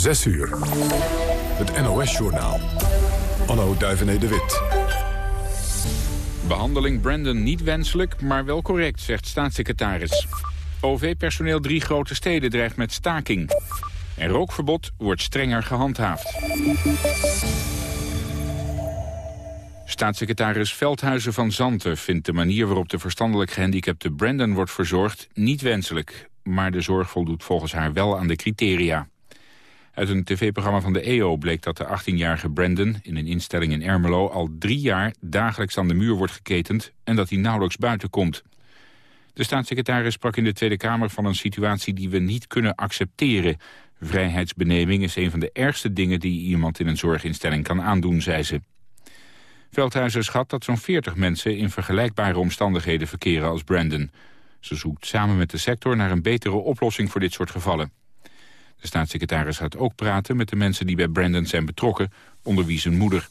6 uur. Het NOS-journaal. Anno Duivené de Wit. Behandeling Brandon niet wenselijk, maar wel correct, zegt staatssecretaris. OV-personeel drie grote steden dreigt met staking. En rookverbod wordt strenger gehandhaafd. Staatssecretaris Veldhuizen van Zanten vindt de manier waarop de verstandelijk gehandicapte Brandon wordt verzorgd niet wenselijk. Maar de zorg voldoet volgens haar wel aan de criteria. Uit een tv-programma van de EO bleek dat de 18-jarige Brandon in een instelling in Ermelo al drie jaar dagelijks aan de muur wordt geketend en dat hij nauwelijks buiten komt. De staatssecretaris sprak in de Tweede Kamer van een situatie die we niet kunnen accepteren. Vrijheidsbeneming is een van de ergste dingen die iemand in een zorginstelling kan aandoen, zei ze. Veldhuizen schat dat zo'n 40 mensen in vergelijkbare omstandigheden verkeren als Brandon. Ze zoekt samen met de sector naar een betere oplossing voor dit soort gevallen. De staatssecretaris gaat ook praten met de mensen die bij Brandon zijn betrokken, onder wie zijn moeder.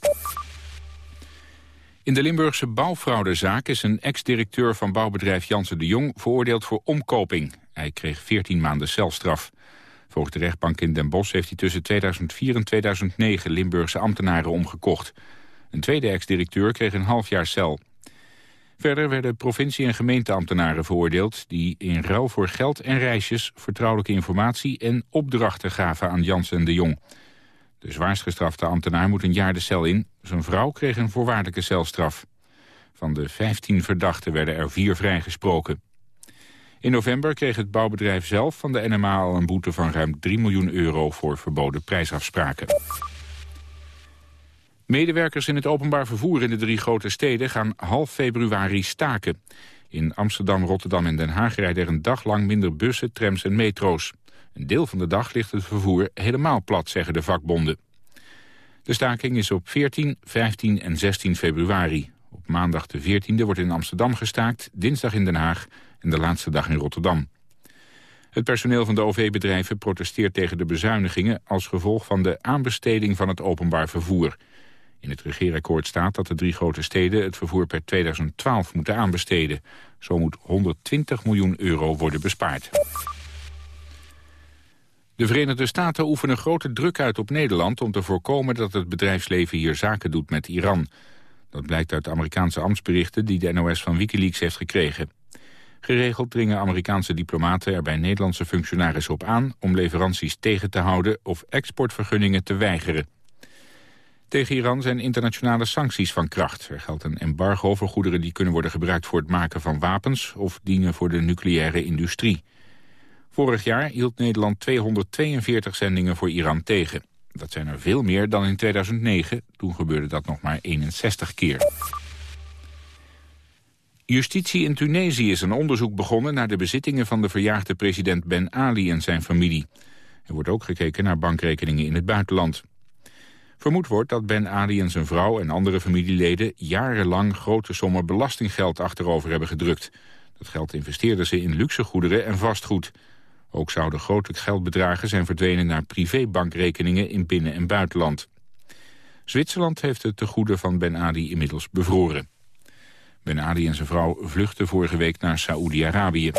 In de Limburgse bouwfraudezaak is een ex-directeur van bouwbedrijf Jansen de Jong veroordeeld voor omkoping. Hij kreeg 14 maanden celstraf. Volgens de rechtbank in Den Bosch heeft hij tussen 2004 en 2009 Limburgse ambtenaren omgekocht. Een tweede ex-directeur kreeg een half jaar cel. Verder werden provincie- en gemeenteambtenaren veroordeeld... die in ruil voor geld en reisjes vertrouwelijke informatie en opdrachten gaven aan Jansen en de Jong. De zwaarst gestrafte ambtenaar moet een jaar de cel in. Zijn vrouw kreeg een voorwaardelijke celstraf. Van de 15 verdachten werden er vier vrijgesproken. In november kreeg het bouwbedrijf zelf van de NMA al een boete van ruim 3 miljoen euro voor verboden prijsafspraken. Medewerkers in het openbaar vervoer in de drie grote steden gaan half februari staken. In Amsterdam, Rotterdam en Den Haag rijden er een dag lang minder bussen, trams en metro's. Een deel van de dag ligt het vervoer helemaal plat, zeggen de vakbonden. De staking is op 14, 15 en 16 februari. Op maandag de 14e wordt in Amsterdam gestaakt, dinsdag in Den Haag en de laatste dag in Rotterdam. Het personeel van de OV-bedrijven protesteert tegen de bezuinigingen... als gevolg van de aanbesteding van het openbaar vervoer. In het regeerakkoord staat dat de drie grote steden het vervoer per 2012 moeten aanbesteden. Zo moet 120 miljoen euro worden bespaard. De Verenigde Staten oefenen grote druk uit op Nederland... om te voorkomen dat het bedrijfsleven hier zaken doet met Iran. Dat blijkt uit Amerikaanse ambtsberichten die de NOS van Wikileaks heeft gekregen. Geregeld dringen Amerikaanse diplomaten er bij Nederlandse functionarissen op aan... om leveranties tegen te houden of exportvergunningen te weigeren. Tegen Iran zijn internationale sancties van kracht. Er geldt een embargo voor goederen die kunnen worden gebruikt voor het maken van wapens of dienen voor de nucleaire industrie. Vorig jaar hield Nederland 242 zendingen voor Iran tegen. Dat zijn er veel meer dan in 2009. Toen gebeurde dat nog maar 61 keer. Justitie in Tunesië is een onderzoek begonnen naar de bezittingen van de verjaagde president Ben Ali en zijn familie. Er wordt ook gekeken naar bankrekeningen in het buitenland. Vermoed wordt dat Ben Ali en zijn vrouw en andere familieleden... jarenlang grote sommen belastinggeld achterover hebben gedrukt. Dat geld investeerden ze in luxe goederen en vastgoed. Ook zouden grote geldbedragen zijn verdwenen naar privébankrekeningen in binnen- en buitenland. Zwitserland heeft het tegoede van Ben Ali inmiddels bevroren. Ben Ali en zijn vrouw vluchtten vorige week naar Saoedi-Arabië.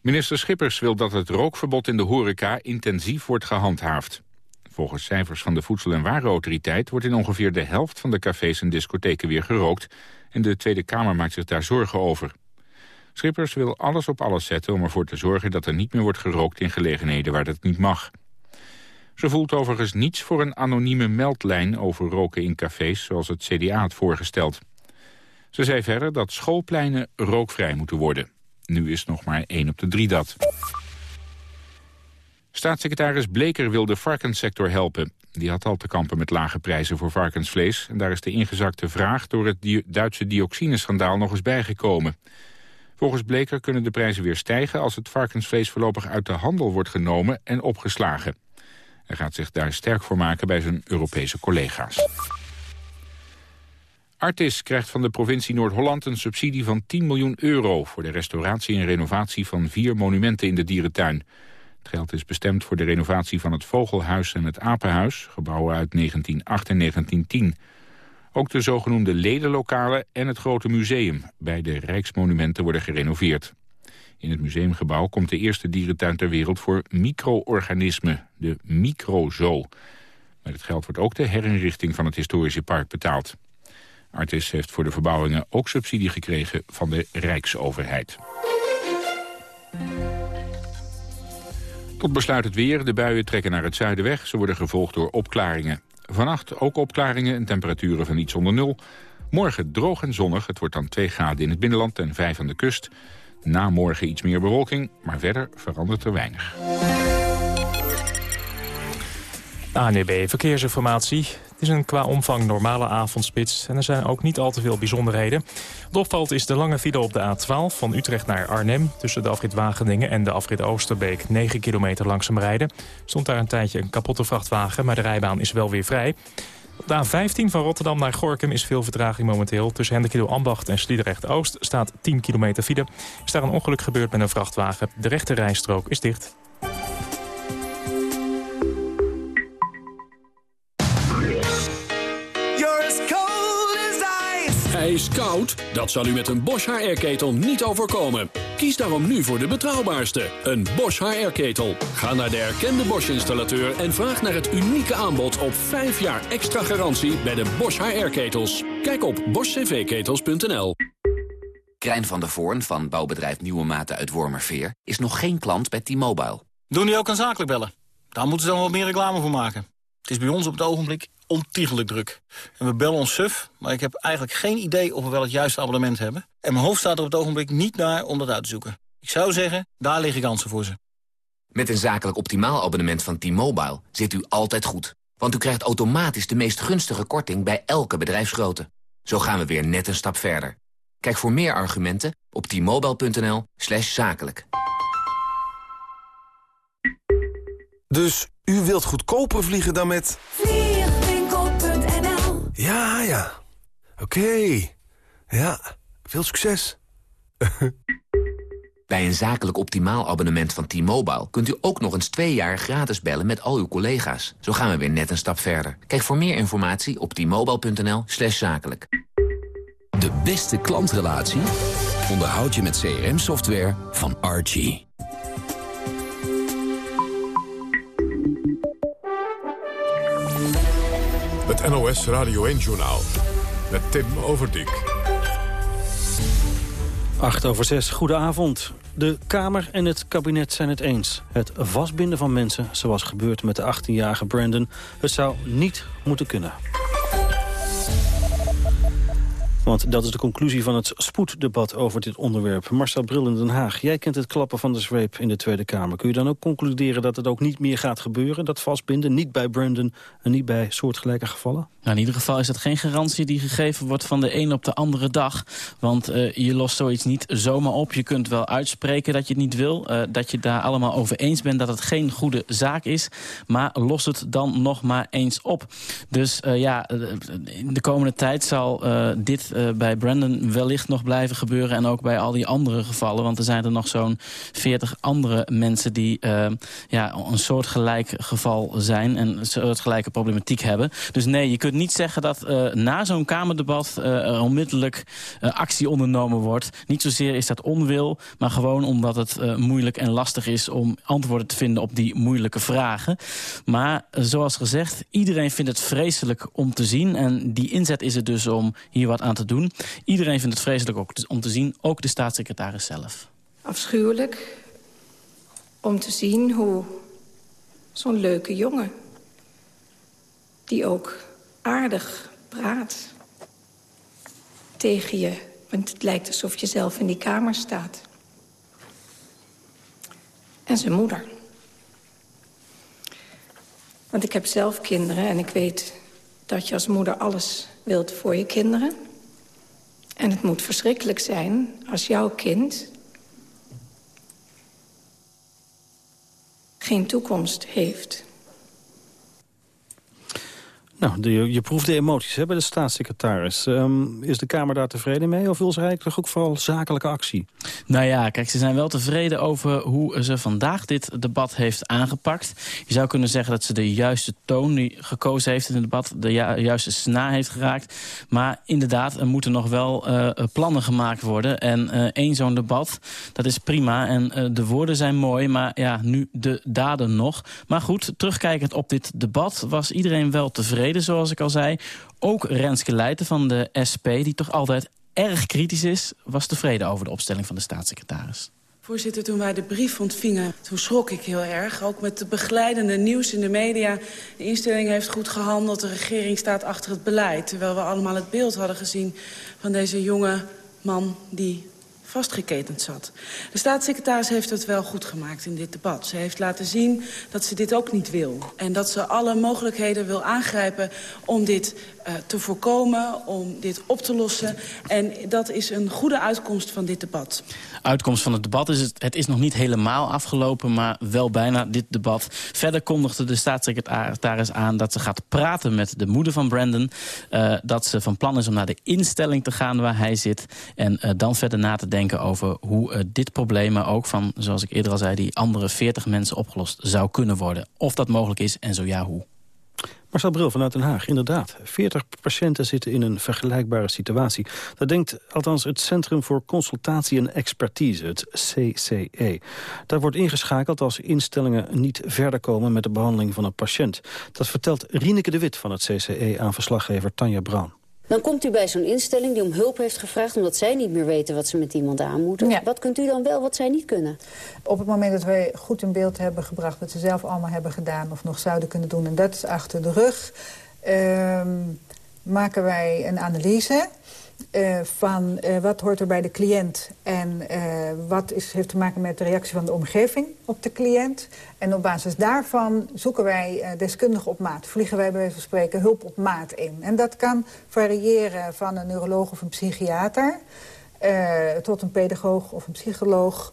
Minister Schippers wil dat het rookverbod in de horeca intensief wordt gehandhaafd. Volgens cijfers van de Voedsel- en Warenautoriteit wordt in ongeveer de helft van de cafés en discotheken weer gerookt. En de Tweede Kamer maakt zich daar zorgen over. Schippers wil alles op alles zetten om ervoor te zorgen dat er niet meer wordt gerookt in gelegenheden waar dat niet mag. Ze voelt overigens niets voor een anonieme meldlijn over roken in cafés zoals het CDA had voorgesteld. Ze zei verder dat schoolpleinen rookvrij moeten worden. Nu is nog maar één op de drie dat. Staatssecretaris Bleker wil de varkenssector helpen. Die had al te kampen met lage prijzen voor varkensvlees. En daar is de ingezakte vraag door het Duitse dioxineschandaal nog eens bijgekomen. Volgens Bleker kunnen de prijzen weer stijgen als het varkensvlees voorlopig uit de handel wordt genomen en opgeslagen. Hij gaat zich daar sterk voor maken bij zijn Europese collega's. Artis krijgt van de provincie Noord-Holland een subsidie van 10 miljoen euro... voor de restauratie en renovatie van vier monumenten in de dierentuin. Het geld is bestemd voor de renovatie van het Vogelhuis en het Apenhuis... gebouwen uit 1908 en 1910. Ook de zogenoemde ledenlokalen en het grote museum... bij de Rijksmonumenten worden gerenoveerd. In het museumgebouw komt de eerste dierentuin ter wereld voor micro-organismen, de microzoo. Met het geld wordt ook de herinrichting van het historische park betaald. Artis heeft voor de verbouwingen ook subsidie gekregen van de Rijksoverheid. Tot besluit het weer. De buien trekken naar het zuiden weg. Ze worden gevolgd door opklaringen. Vannacht ook opklaringen en temperaturen van iets onder nul. Morgen droog en zonnig. Het wordt dan 2 graden in het binnenland en 5 aan de kust. Na morgen iets meer bewolking, maar verder verandert er weinig. ANEB Verkeersinformatie. Het is een qua omvang normale avondspits en er zijn ook niet al te veel bijzonderheden. Wat opvalt is de lange file op de A12 van Utrecht naar Arnhem... tussen de afrit Wageningen en de afrit Oosterbeek 9 kilometer langzaam rijden. Stond daar een tijdje een kapotte vrachtwagen, maar de rijbaan is wel weer vrij. Op de A15 van Rotterdam naar Gorkum is veel vertraging momenteel. Tussen Hendekilo Ambacht en Sliedrecht-Oost staat 10 kilometer file. Is daar een ongeluk gebeurd met een vrachtwagen. De rechte rijstrook is dicht. Koud? Dat zal u met een Bosch HR-ketel niet overkomen. Kies daarom nu voor de betrouwbaarste, een Bosch HR-ketel. Ga naar de erkende Bosch-installateur en vraag naar het unieke aanbod op 5 jaar extra garantie bij de Bosch HR-ketels. Kijk op boschcvketels.nl. Krijn van der Voorn van bouwbedrijf Nieuwe Maten uit Wormerveer... is nog geen klant bij T-Mobile. Doen die ook aan zakelijk bellen? Daar moeten ze dan wat meer reclame voor maken. Het is bij ons op het ogenblik ontiegelijk druk. En we bellen ons suf, maar ik heb eigenlijk geen idee of we wel het juiste abonnement hebben. En mijn hoofd staat er op het ogenblik niet naar om dat uit te zoeken. Ik zou zeggen, daar liggen kansen voor ze. Met een zakelijk optimaal abonnement van T-Mobile zit u altijd goed. Want u krijgt automatisch de meest gunstige korting bij elke bedrijfsgrootte. Zo gaan we weer net een stap verder. Kijk voor meer argumenten op t-mobile.nl zakelijk. Dus u wilt goedkoper vliegen dan met... Ja, ja. Oké. Ja, veel succes. Bij een zakelijk optimaal abonnement van T-Mobile... kunt u ook nog eens twee jaar gratis bellen met al uw collega's. Zo gaan we weer net een stap verder. Kijk voor meer informatie op t-mobile.nl slash zakelijk. De beste klantrelatie onderhoud je met CRM-software van Archie. NOS Radio 1-journaal met Tim Overdijk. 8 over 6, goedenavond. De Kamer en het kabinet zijn het eens. Het vastbinden van mensen, zoals gebeurt met de 18-jarige Brandon... het zou niet moeten kunnen. Want dat is de conclusie van het spoeddebat over dit onderwerp. Marcel Bril in Den Haag, jij kent het klappen van de zweep in de Tweede Kamer. Kun je dan ook concluderen dat het ook niet meer gaat gebeuren, dat vastbinden? Niet bij Brandon en niet bij soortgelijke gevallen? Nou, in ieder geval is het geen garantie die gegeven wordt van de een op de andere dag. Want uh, je lost zoiets niet zomaar op. Je kunt wel uitspreken dat je het niet wil. Uh, dat je daar allemaal over eens bent dat het geen goede zaak is. Maar los het dan nog maar eens op. Dus uh, ja, in de komende tijd zal dit uh, bij Brandon wellicht nog blijven gebeuren. En ook bij al die andere gevallen. Want er zijn er nog zo'n 40 andere mensen die uh, ja, een soortgelijk geval zijn. En een soortgelijke problematiek hebben. Dus nee, je kunt niet zeggen dat uh, na zo'n Kamerdebat er onmiddellijk actie ondernomen wordt. Niet zozeer is dat onwil, maar gewoon omdat het moeilijk en lastig is om antwoorden te vinden op die moeilijke vragen. Maar zoals gezegd, iedereen vindt het vreselijk om te zien. En die inzet is er dus om hier wat aan te doen. Iedereen vindt het vreselijk ook om te zien, ook de staatssecretaris zelf. Afschuwelijk om te zien hoe zo'n leuke jongen... die ook aardig praat tegen je... want het lijkt alsof je zelf in die kamer staat. En zijn moeder. Want ik heb zelf kinderen en ik weet dat je als moeder alles wilt voor je kinderen... En het moet verschrikkelijk zijn als jouw kind... geen toekomst heeft. Nou, de, je proeft de emoties hè, bij de staatssecretaris. Um, is de Kamer daar tevreden mee of wil ze eigenlijk ook vooral zakelijke actie? Nou ja, kijk, ze zijn wel tevreden over hoe ze vandaag dit debat heeft aangepakt. Je zou kunnen zeggen dat ze de juiste toon die gekozen heeft in het debat... de juiste snaar heeft geraakt. Maar inderdaad, er moeten nog wel uh, plannen gemaakt worden. En uh, één zo'n debat, dat is prima. En uh, de woorden zijn mooi, maar ja, nu de daden nog. Maar goed, terugkijkend op dit debat was iedereen wel tevreden zoals ik al zei. Ook Renske Leijten van de SP, die toch altijd erg kritisch is... was tevreden over de opstelling van de staatssecretaris. Voorzitter, toen wij de brief ontvingen, toen schrok ik heel erg. Ook met de begeleidende nieuws in de media. De instelling heeft goed gehandeld, de regering staat achter het beleid. Terwijl we allemaal het beeld hadden gezien van deze jonge man... die vastgeketend zat. De staatssecretaris heeft het wel goed gemaakt in dit debat. Ze heeft laten zien dat ze dit ook niet wil. En dat ze alle mogelijkheden wil aangrijpen om dit te voorkomen, om dit op te lossen. En dat is een goede uitkomst van dit debat. Uitkomst van het debat is het, het is nog niet helemaal afgelopen, maar wel bijna dit debat. Verder kondigde de staatssecretaris aan dat ze gaat praten met de moeder van Brandon. Uh, dat ze van plan is om naar de instelling te gaan waar hij zit. En uh, dan verder na te denken over hoe dit probleem, maar ook van, zoals ik eerder al zei, die andere 40 mensen opgelost zou kunnen worden. Of dat mogelijk is en zo ja, hoe. Marcel Bril vanuit Den Haag, inderdaad. 40 patiënten zitten in een vergelijkbare situatie. Dat denkt althans het Centrum voor Consultatie en Expertise, het CCE. Daar wordt ingeschakeld als instellingen niet verder komen met de behandeling van een patiënt. Dat vertelt Rieneke de Wit van het CCE aan verslaggever Tanja Brown. Dan komt u bij zo'n instelling die om hulp heeft gevraagd... omdat zij niet meer weten wat ze met iemand aan moeten. Ja. Wat kunt u dan wel wat zij niet kunnen? Op het moment dat wij goed in beeld hebben gebracht... wat ze zelf allemaal hebben gedaan of nog zouden kunnen doen... en dat is achter de rug... Uh, maken wij een analyse uh, van uh, wat hoort er bij de cliënt... en uh, wat is, heeft te maken met de reactie van de omgeving op de cliënt. En op basis daarvan zoeken wij deskundigen op maat. Vliegen wij bij wijze van spreken hulp op maat in. En dat kan variëren van een neuroloog of een psychiater... tot een pedagoog of een psycholoog.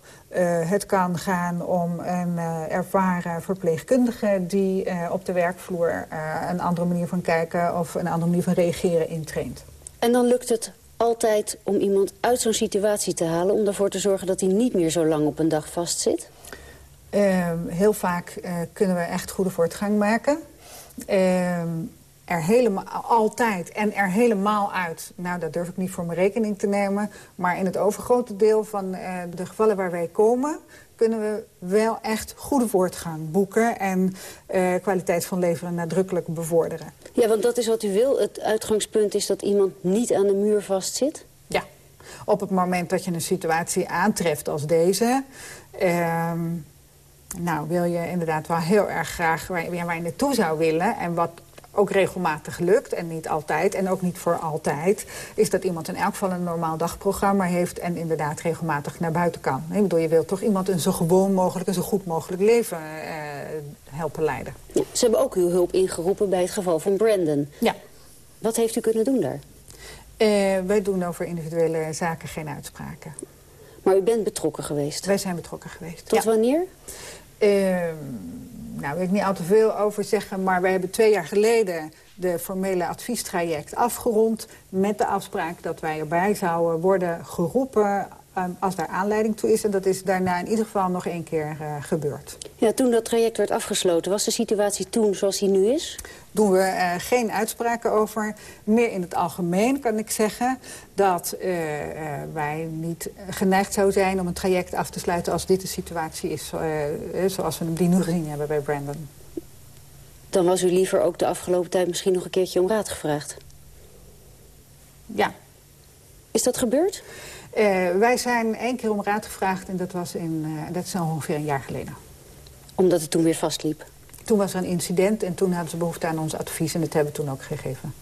het kan gaan om een ervaren verpleegkundige... die op de werkvloer een andere manier van kijken... of een andere manier van reageren intraint. En dan lukt het altijd om iemand uit zo'n situatie te halen... om ervoor te zorgen dat hij niet meer zo lang op een dag vastzit? Uh, heel vaak uh, kunnen we echt goede voortgang maken. Uh, er helemaal, altijd en er helemaal uit. Nou, dat durf ik niet voor mijn rekening te nemen. Maar in het overgrote deel van uh, de gevallen waar wij komen kunnen we wel echt goede voortgang boeken... en uh, kwaliteit van leven nadrukkelijk bevorderen. Ja, want dat is wat u wil. Het uitgangspunt is dat iemand niet aan de muur vastzit? Ja. Op het moment dat je een situatie aantreft als deze... Uh, nou, wil je inderdaad wel heel erg graag waar, waar je naartoe zou willen... en wat ook regelmatig lukt en niet altijd en ook niet voor altijd... is dat iemand in elk geval een normaal dagprogramma heeft... en inderdaad regelmatig naar buiten kan. Ik bedoel, je wilt toch iemand een zo gewoon mogelijk... en zo goed mogelijk leven uh, helpen leiden. Ja, ze hebben ook uw hulp ingeroepen bij het geval van Brandon. Ja. Wat heeft u kunnen doen daar? Uh, wij doen over individuele zaken geen uitspraken. Maar u bent betrokken geweest? Wij zijn betrokken geweest, Tot ja. wanneer? Uh, nou, wil ik niet al te veel over zeggen, maar wij hebben twee jaar geleden de formele adviestraject afgerond... met de afspraak dat wij erbij zouden worden geroepen um, als daar aanleiding toe is. En dat is daarna in ieder geval nog één keer uh, gebeurd. Ja, toen dat traject werd afgesloten, was de situatie toen zoals die nu is? Doen we uh, geen uitspraken over. Meer in het algemeen kan ik zeggen dat uh, wij niet geneigd zouden zijn om een traject af te sluiten als dit de situatie is zoals we hem die nu gezien hebben bij Brandon. Dan was u liever ook de afgelopen tijd misschien nog een keertje om raad gevraagd? Ja. Is dat gebeurd? Uh, wij zijn één keer om raad gevraagd en dat, was in, uh, dat is al ongeveer een jaar geleden. Omdat het toen weer vastliep? Toen was er een incident en toen hadden ze behoefte aan ons advies en dat hebben we toen ook gegeven.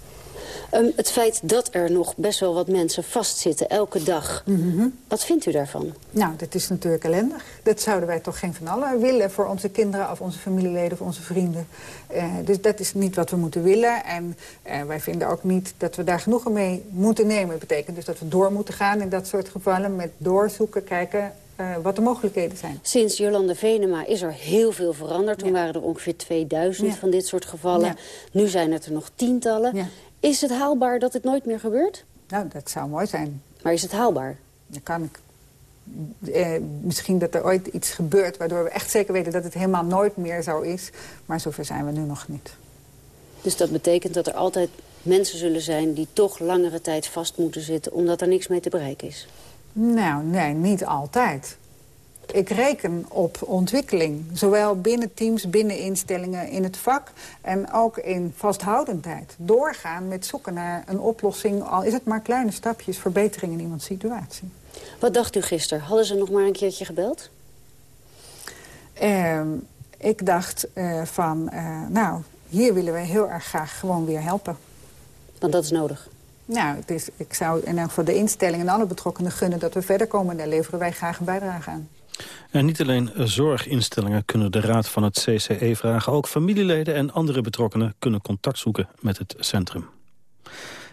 Um, het feit dat er nog best wel wat mensen vastzitten elke dag. Mm -hmm. Wat vindt u daarvan? Nou, dat is natuurlijk ellendig. Dat zouden wij toch geen van allen willen voor onze kinderen... of onze familieleden of onze vrienden. Uh, dus dat is niet wat we moeten willen. En uh, wij vinden ook niet dat we daar genoegen mee moeten nemen. Dat betekent dus dat we door moeten gaan in dat soort gevallen... met doorzoeken, kijken uh, wat de mogelijkheden zijn. Sinds Jolande Venema is er heel veel veranderd. Toen waren er ongeveer 2000 van dit soort gevallen. Nu zijn het er nog tientallen. Is het haalbaar dat het nooit meer gebeurt? Nou, dat zou mooi zijn. Maar is het haalbaar? Dan kan ik eh, misschien dat er ooit iets gebeurt... waardoor we echt zeker weten dat het helemaal nooit meer zo is. Maar zover zijn we nu nog niet. Dus dat betekent dat er altijd mensen zullen zijn... die toch langere tijd vast moeten zitten... omdat er niks mee te bereiken is? Nou, nee, niet altijd. Ik reken op ontwikkeling. Zowel binnen teams, binnen instellingen in het vak... en ook in vasthoudendheid. Doorgaan met zoeken naar een oplossing... al is het maar kleine stapjes, verbetering in iemands situatie. Wat dacht u gisteren? Hadden ze nog maar een keertje gebeld? Uh, ik dacht uh, van, uh, nou, hier willen we heel erg graag gewoon weer helpen. Want dat is nodig? Nou, het is, ik zou in elk geval de instellingen en alle betrokkenen gunnen dat we verder komen. Daar leveren wij graag een bijdrage aan. En niet alleen zorginstellingen kunnen de raad van het CCE vragen. Ook familieleden en andere betrokkenen kunnen contact zoeken met het centrum.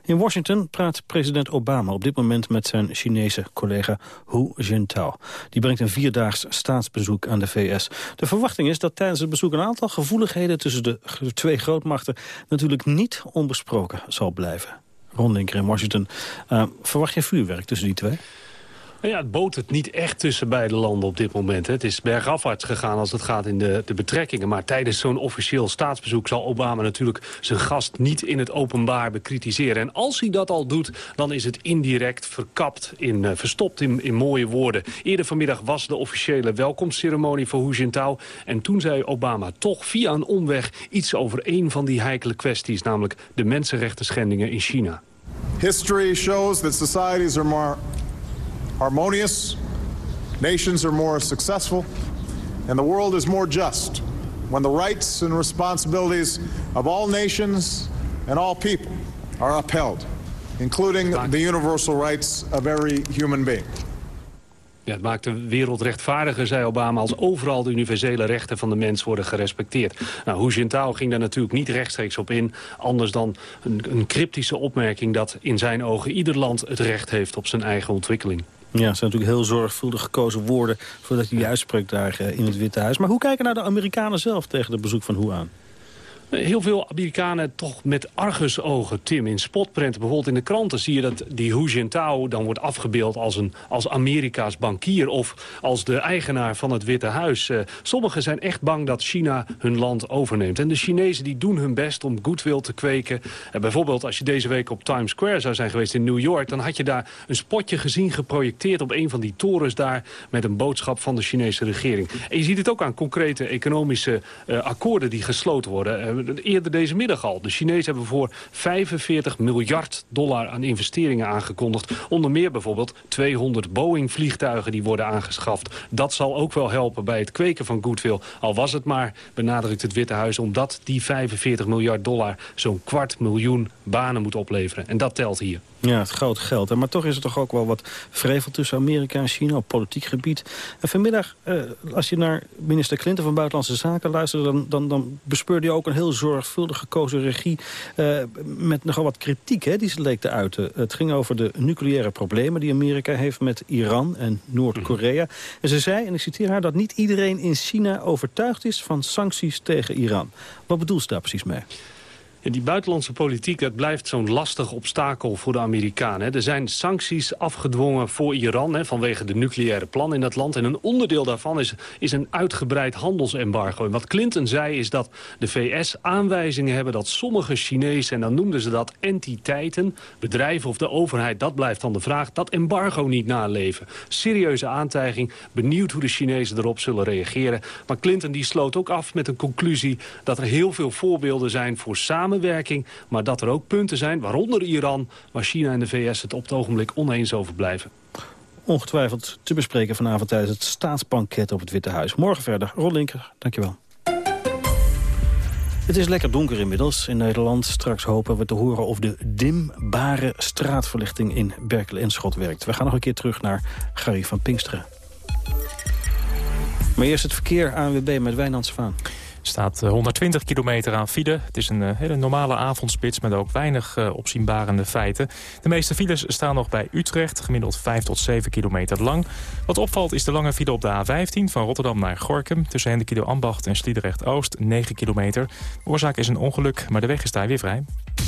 In Washington praat president Obama op dit moment met zijn Chinese collega Hu Jintao. Die brengt een vierdaags staatsbezoek aan de VS. De verwachting is dat tijdens het bezoek een aantal gevoeligheden tussen de twee grootmachten natuurlijk niet onbesproken zal blijven. Ron in Washington. Uh, verwacht je vuurwerk tussen die twee? Nou ja, het boot het niet echt tussen beide landen op dit moment. Het is bergafwaarts gegaan als het gaat in de, de betrekkingen. Maar tijdens zo'n officieel staatsbezoek zal Obama natuurlijk zijn gast niet in het openbaar bekritiseren. En als hij dat al doet, dan is het indirect verkapt, in, uh, verstopt in, in mooie woorden. Eerder vanmiddag was de officiële welkomstceremonie voor Hu Jintao. En toen zei Obama toch via een omweg iets over een van die heikele kwesties. Namelijk de mensenrechten schendingen in China. History shows that societies are more harmonious, nations are more successful, and the world is more just when the rights and responsibilities of all nations and all people are upheld, including the universal rights of every human being. Ja, het maakt de wereld rechtvaardiger, zei Obama... als overal de universele rechten van de mens worden gerespecteerd. Nou, Hu Jintao ging daar natuurlijk niet rechtstreeks op in. Anders dan een, een cryptische opmerking dat in zijn ogen ieder land het recht heeft op zijn eigen ontwikkeling. Ja, het zijn natuurlijk heel zorgvuldig gekozen woorden... voordat hij die uitspreekt daar eh, in het Witte Huis. Maar hoe kijken nou de Amerikanen zelf tegen het bezoek van Hu aan? Heel veel Amerikanen toch met argusogen, Tim. In spotprenten, bijvoorbeeld in de kranten, zie je dat die Hu Jintao dan wordt afgebeeld als, een, als Amerika's bankier of als de eigenaar van het Witte Huis. Uh, sommigen zijn echt bang dat China hun land overneemt. En de Chinezen die doen hun best om goodwill te kweken. Uh, bijvoorbeeld als je deze week op Times Square zou zijn geweest in New York... dan had je daar een spotje gezien geprojecteerd op een van die torens daar... met een boodschap van de Chinese regering. En je ziet het ook aan concrete economische uh, akkoorden die gesloten worden eerder deze middag al. De Chinezen hebben voor 45 miljard dollar aan investeringen aangekondigd. Onder meer bijvoorbeeld 200 Boeing-vliegtuigen die worden aangeschaft. Dat zal ook wel helpen bij het kweken van goodwill. Al was het maar, benadrukt het Witte Huis... omdat die 45 miljard dollar zo'n kwart miljoen banen moet opleveren. En dat telt hier. Ja, het groot geld. Maar toch is er toch ook wel wat vrevel tussen Amerika en China op politiek gebied. En vanmiddag, eh, als je naar minister Clinton van Buitenlandse Zaken luisterde... dan, dan, dan ook een heel zorgvuldig gekozen regie... Eh, met nogal wat kritiek hè, die ze leek te uiten. Het ging over de nucleaire problemen die Amerika heeft met Iran en Noord-Korea. En ze zei, en ik citeer haar, dat niet iedereen in China overtuigd is van sancties tegen Iran. Wat bedoelt ze daar precies mee? Die buitenlandse politiek, dat blijft zo'n lastig obstakel voor de Amerikanen. Er zijn sancties afgedwongen voor Iran hè, vanwege de nucleaire plan in dat land. En een onderdeel daarvan is, is een uitgebreid handelsembargo. En wat Clinton zei is dat de VS aanwijzingen hebben dat sommige Chinezen, en dan noemden ze dat entiteiten, bedrijven of de overheid, dat blijft dan de vraag, dat embargo niet naleven. Serieuze aantijging, benieuwd hoe de Chinezen erop zullen reageren. Maar Clinton die sloot ook af met een conclusie dat er heel veel voorbeelden zijn voor samen samenwerking... maar dat er ook punten zijn, waaronder Iran... waar China en de VS het op het ogenblik oneens over blijven. Ongetwijfeld te bespreken vanavond tijdens het staatsbanket op het Witte Huis. Morgen verder. Ron Linker, dankjewel. Het is lekker donker inmiddels in Nederland. Straks hopen we te horen of de dimbare straatverlichting in Berkel en Schot werkt. We gaan nog een keer terug naar Gary van Pinksteren. Maar eerst het verkeer ANWB met Wijnands Vaan. Staat 120 eh, kilometer aan file. Het is een eh, hele normale avondspits met ook weinig uh, opzienbarende feiten. De meeste files staan nog bij Utrecht, gemiddeld 5 tot 7 kilometer lang. Wat opvalt is de lange file op de A15 van Rotterdam naar Gorkum... tussen Hendekido Ambacht en Sliedrecht-Oost, 9 kilometer. De oorzaak is een ongeluk, maar de weg is daar weer vrij.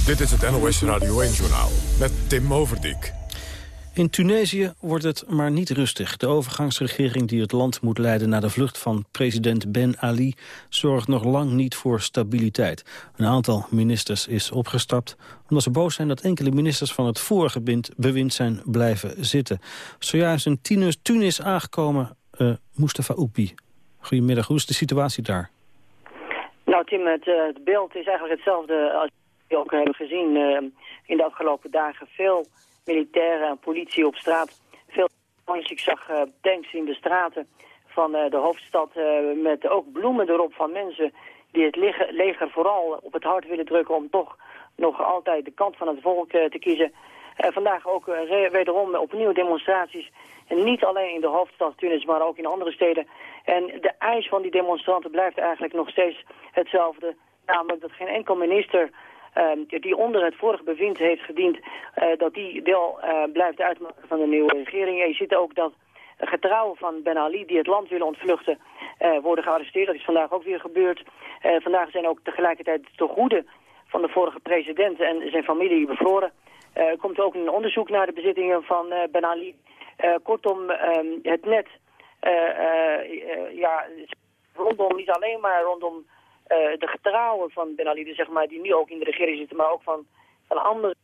Dit is het NOS Radio 1-journaal met Tim Overdijk. In Tunesië wordt het maar niet rustig. De overgangsregering die het land moet leiden na de vlucht van president Ben Ali... zorgt nog lang niet voor stabiliteit. Een aantal ministers is opgestapt omdat ze boos zijn dat enkele ministers van het vorige bewind zijn blijven zitten. Zojuist in Tunis, Tunis aangekomen uh, Mustafa Oupi. Goedemiddag, hoe is de situatie daar? Nou Tim, het, uh, het beeld is eigenlijk hetzelfde als we ook hebben gezien uh, in de afgelopen dagen. Veel militairen en politie op straat. Veel ik zag uh, tanks in de straten van uh, de hoofdstad uh, met ook bloemen erop van mensen die het leger, vooral op het hart willen drukken om toch nog altijd de kant van het volk te kiezen. vandaag ook wederom opnieuw demonstraties. En niet alleen in de hoofdstad Tunis, maar ook in andere steden. En de eis van die demonstranten blijft eigenlijk nog steeds hetzelfde. Namelijk dat geen enkel minister die onder het vorige bevind heeft gediend, eh, dat die deel eh, blijft uitmaken van de nieuwe regering. En je ziet ook dat getrouwen van Ben Ali die het land willen ontvluchten uh, worden gearresteerd. Dat is vandaag ook weer gebeurd. vandaag zijn ook tegelijkertijd de goede van de vorige president en zijn familie bevroren. er komt ook een onderzoek naar de bezittingen van Ben Ali. kortom, ehm, het net ja, rondom, niet alleen maar rondom de getrouwen van Ben Ali, zeg maar, die nu ook in de regering zitten, maar ook van, van andere,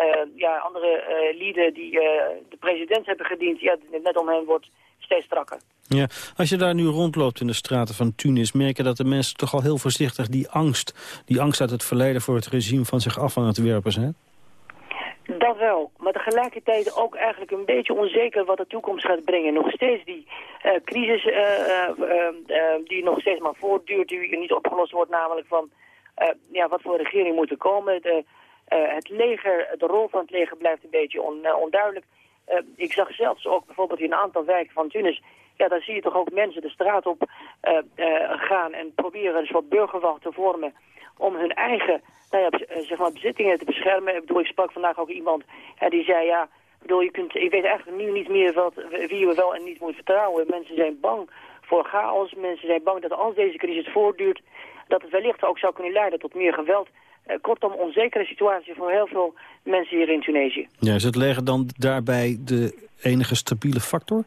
uh, ja, andere uh, lieden die de president hebben gediend, ja, net om hen wordt steeds strakker. Ja, als je daar nu rondloopt in de straten van Tunis, merk je dat de mensen toch al heel voorzichtig die angst, die angst uit het verleden voor het regime van zich af aan het werpen zijn? Dat wel, maar tegelijkertijd ook eigenlijk een beetje onzeker wat de toekomst gaat brengen. Nog steeds die uh, crisis uh, die nog steeds maar voortduurt, die niet opgelost wordt, namelijk van ja, wat voor regering moet er komen. De, het leger, de rol van het leger blijft een beetje on, onduidelijk. ik zag zelfs ook bijvoorbeeld in een aantal wijken van Tunis, ja, daar zie je toch ook mensen de straat op gaan en proberen een soort burgerwacht te vormen om hun eigen nou ja, eh, zeg maar, bezittingen te beschermen. Ik bedoel, ik sprak vandaag ook iemand hè, die zei, ja, bedoel, je, kunt, je weet eigenlijk nu niet meer wat, wie je wel en niet moet vertrouwen. Mensen zijn bang voor chaos, mensen zijn bang dat als deze crisis voortduurt, dat het wellicht ook zou kunnen leiden tot meer geweld. Uh, kortom, onzekere situatie voor heel veel mensen hier in Tunesië. Ja, is het leger dan daarbij de enige stabiele factor?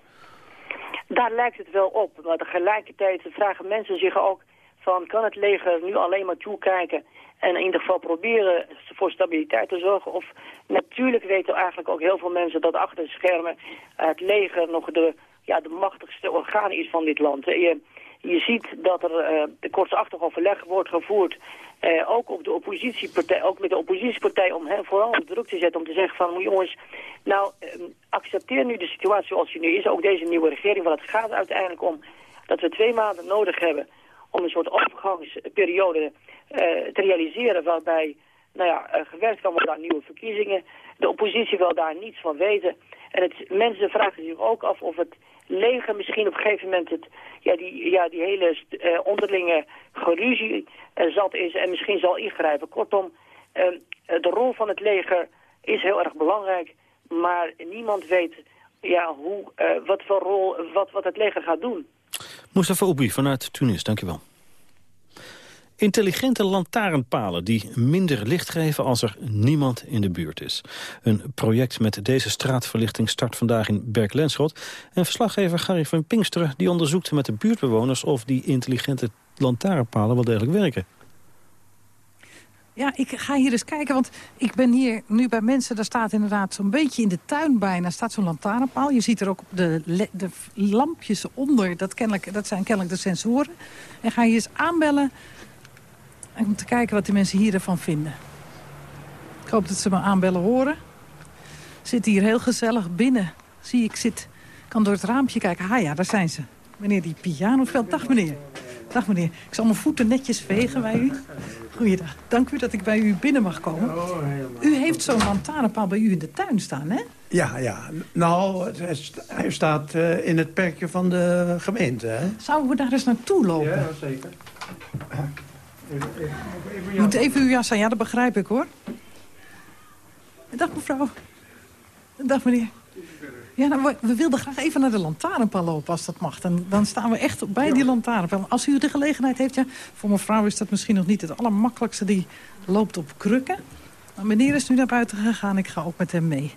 Daar lijkt het wel op, maar tegelijkertijd vragen mensen zich ook van... kan het leger nu alleen maar toekijken en in ieder geval proberen voor stabiliteit te zorgen. Of natuurlijk weten eigenlijk ook heel veel mensen dat achter de schermen het leger nog de, ja, de machtigste orgaan is van dit land. Je, je ziet dat er uh, de overleg wordt gevoerd, uh, ook, op de oppositiepartij, ook met de oppositiepartij, om hen vooral op druk te zetten, om te zeggen van jongens, nou uh, accepteer nu de situatie zoals die nu is, ook deze nieuwe regering, want het gaat uiteindelijk om dat we twee maanden nodig hebben om een soort overgangsperiode uh, te realiseren waarbij nou ja, uh, gewerkt kan worden aan nieuwe verkiezingen. De oppositie wil daar niets van weten. En het, mensen vragen zich ook af of het leger misschien op een gegeven moment het, ja, die, ja, die hele uh, onderlinge geruzie zat is en misschien zal ingrijpen. Kortom, de rol van het leger is heel erg belangrijk, maar niemand weet ja, hoe, wat voor rol wat, wat het leger gaat doen. Mustafa Oubi vanuit Tunis, dankjewel. Intelligente lantaarnpalen die minder licht geven als er niemand in de buurt is. Een project met deze straatverlichting start vandaag in Berk-Lenschot. En verslaggever Gary van Pinksteren die onderzoekt met de buurtbewoners... of die intelligente lantaarnpalen wel degelijk werken. Ja, ik ga hier eens kijken, want ik ben hier nu bij mensen... daar staat inderdaad zo'n beetje in de tuin bijna staat zo'n lantaarnpaal. Je ziet er ook de, de lampjes onder, dat, kennelijk, dat zijn kennelijk de sensoren. En ga je eens aanbellen om te kijken wat de mensen hier ervan vinden. Ik hoop dat ze me aanbellen horen. Zit hier heel gezellig binnen. Zie ik zit, kan door het raampje kijken. Ah ja, daar zijn ze. Meneer die piano speelt. Dag meneer. Dag meneer. Ik zal mijn voeten netjes vegen bij u. Goeiedag. Dank u dat ik bij u binnen mag komen. U heeft zo'n lantaarnpaal bij u in de tuin staan, hè? Ja, ja. Nou, hij staat uh, in het perkje van de gemeente, hè? Zouden we daar eens naartoe lopen? Ja, zeker. Even Moet even uw jas aan, ja, dat begrijp ik, hoor. Dag, mevrouw. Dag, meneer. Ja, nou, we, wilden graag even naar de lantaarnpaal lopen als dat mag. Dan, dan staan we echt bij die lantaarnpaal. Als u de gelegenheid heeft, ja, voor mevrouw is dat misschien nog niet het allermakkelijkste. Die loopt op krukken. Maar meneer is nu naar buiten gegaan. Ik ga ook met hem mee.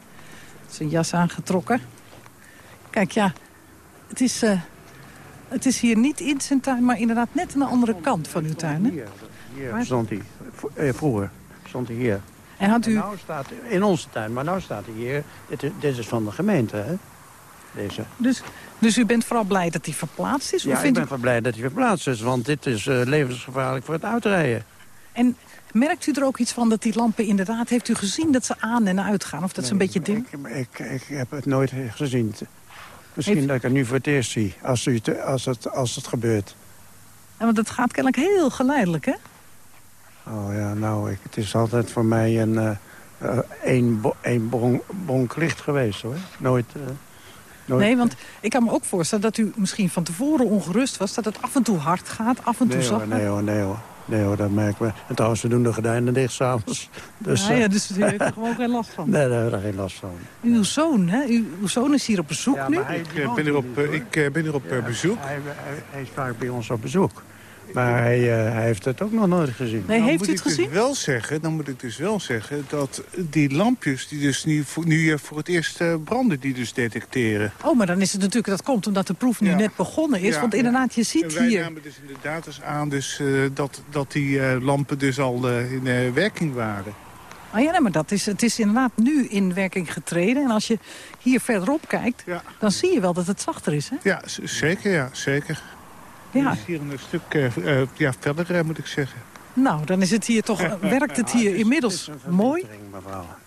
Zijn jas aangetrokken. Kijk, ja, het is, uh, het is hier niet in zijn tuin, maar inderdaad net aan de andere kant van uw tuin. Hè? Hier, hier stond hij. Eh, vroeger stond hij hier. En had u... nou staat, in onze tuin, maar nu staat hij hier. Dit is, dit is van de gemeente, hè? Deze. Dus, dus u bent vooral blij dat hij verplaatst is? Ja, ik ben u... vooral blij dat hij verplaatst is, want dit is uh, levensgevaarlijk voor het uitrijden. En merkt u er ook iets van dat die lampen inderdaad... heeft u gezien dat ze aan en uitgaan of dat ze een beetje dim? Ik, ik, ik, heb het nooit gezien. Misschien dat ik het nu voor het eerst zie, als, u te, als, het, als het gebeurt. Ja, want het gaat kennelijk heel geleidelijk, hè? Oh ja, nou, ik, het is altijd voor mij een, uh, een, een bon, bonk licht geweest, hoor. Nooit... Uh, nooit... Nee, want ik kan me ook voorstellen dat u misschien van tevoren ongerust was... dat het af en toe hard gaat, af en toe nee, zacht Nee hoor, nee hoor. Nee hoor, dat merken we. En trouwens, we doen de gordijnen dicht s'avonds. Dus, ja, ja, dus u heeft er gewoon geen last van. Nee, daar hebben we er geen last van. Uw zoon, hè? Uw, uw zoon is hier op bezoek ja, nu? Ik ben er op, ik ben er op ja, bezoek. Hij, hij, hij, is vaak bij ons op bezoek. Maar hij, uh, hij, heeft het ook nog nooit gezien. Nee, nou, heeft u het dus gezien? Wel zeggen, dan moet ik dus wel zeggen dat die lampjes die dus nu, nu voor het eerst uh, branden, die dus detecteren. Oh, maar dan is het natuurlijk, dat komt omdat de proef nu ja. net begonnen is. Ja, want inderdaad, je ziet en wij hier... namen dus inderdaad eens aan dus, uh, dat, dat die lampen dus al in werking waren. Ah ja, nee, maar dat is, het is inderdaad nu in werking getreden. En als je hier verderop kijkt, ja. dan zie je wel dat het zachter is, hè? Ja, zeker, ja, zeker. Ja. is hier een stuk uh, ja, verder, uh, moet ik zeggen. Nou, dan is het hier toch, werkt het hier inmiddels mooi.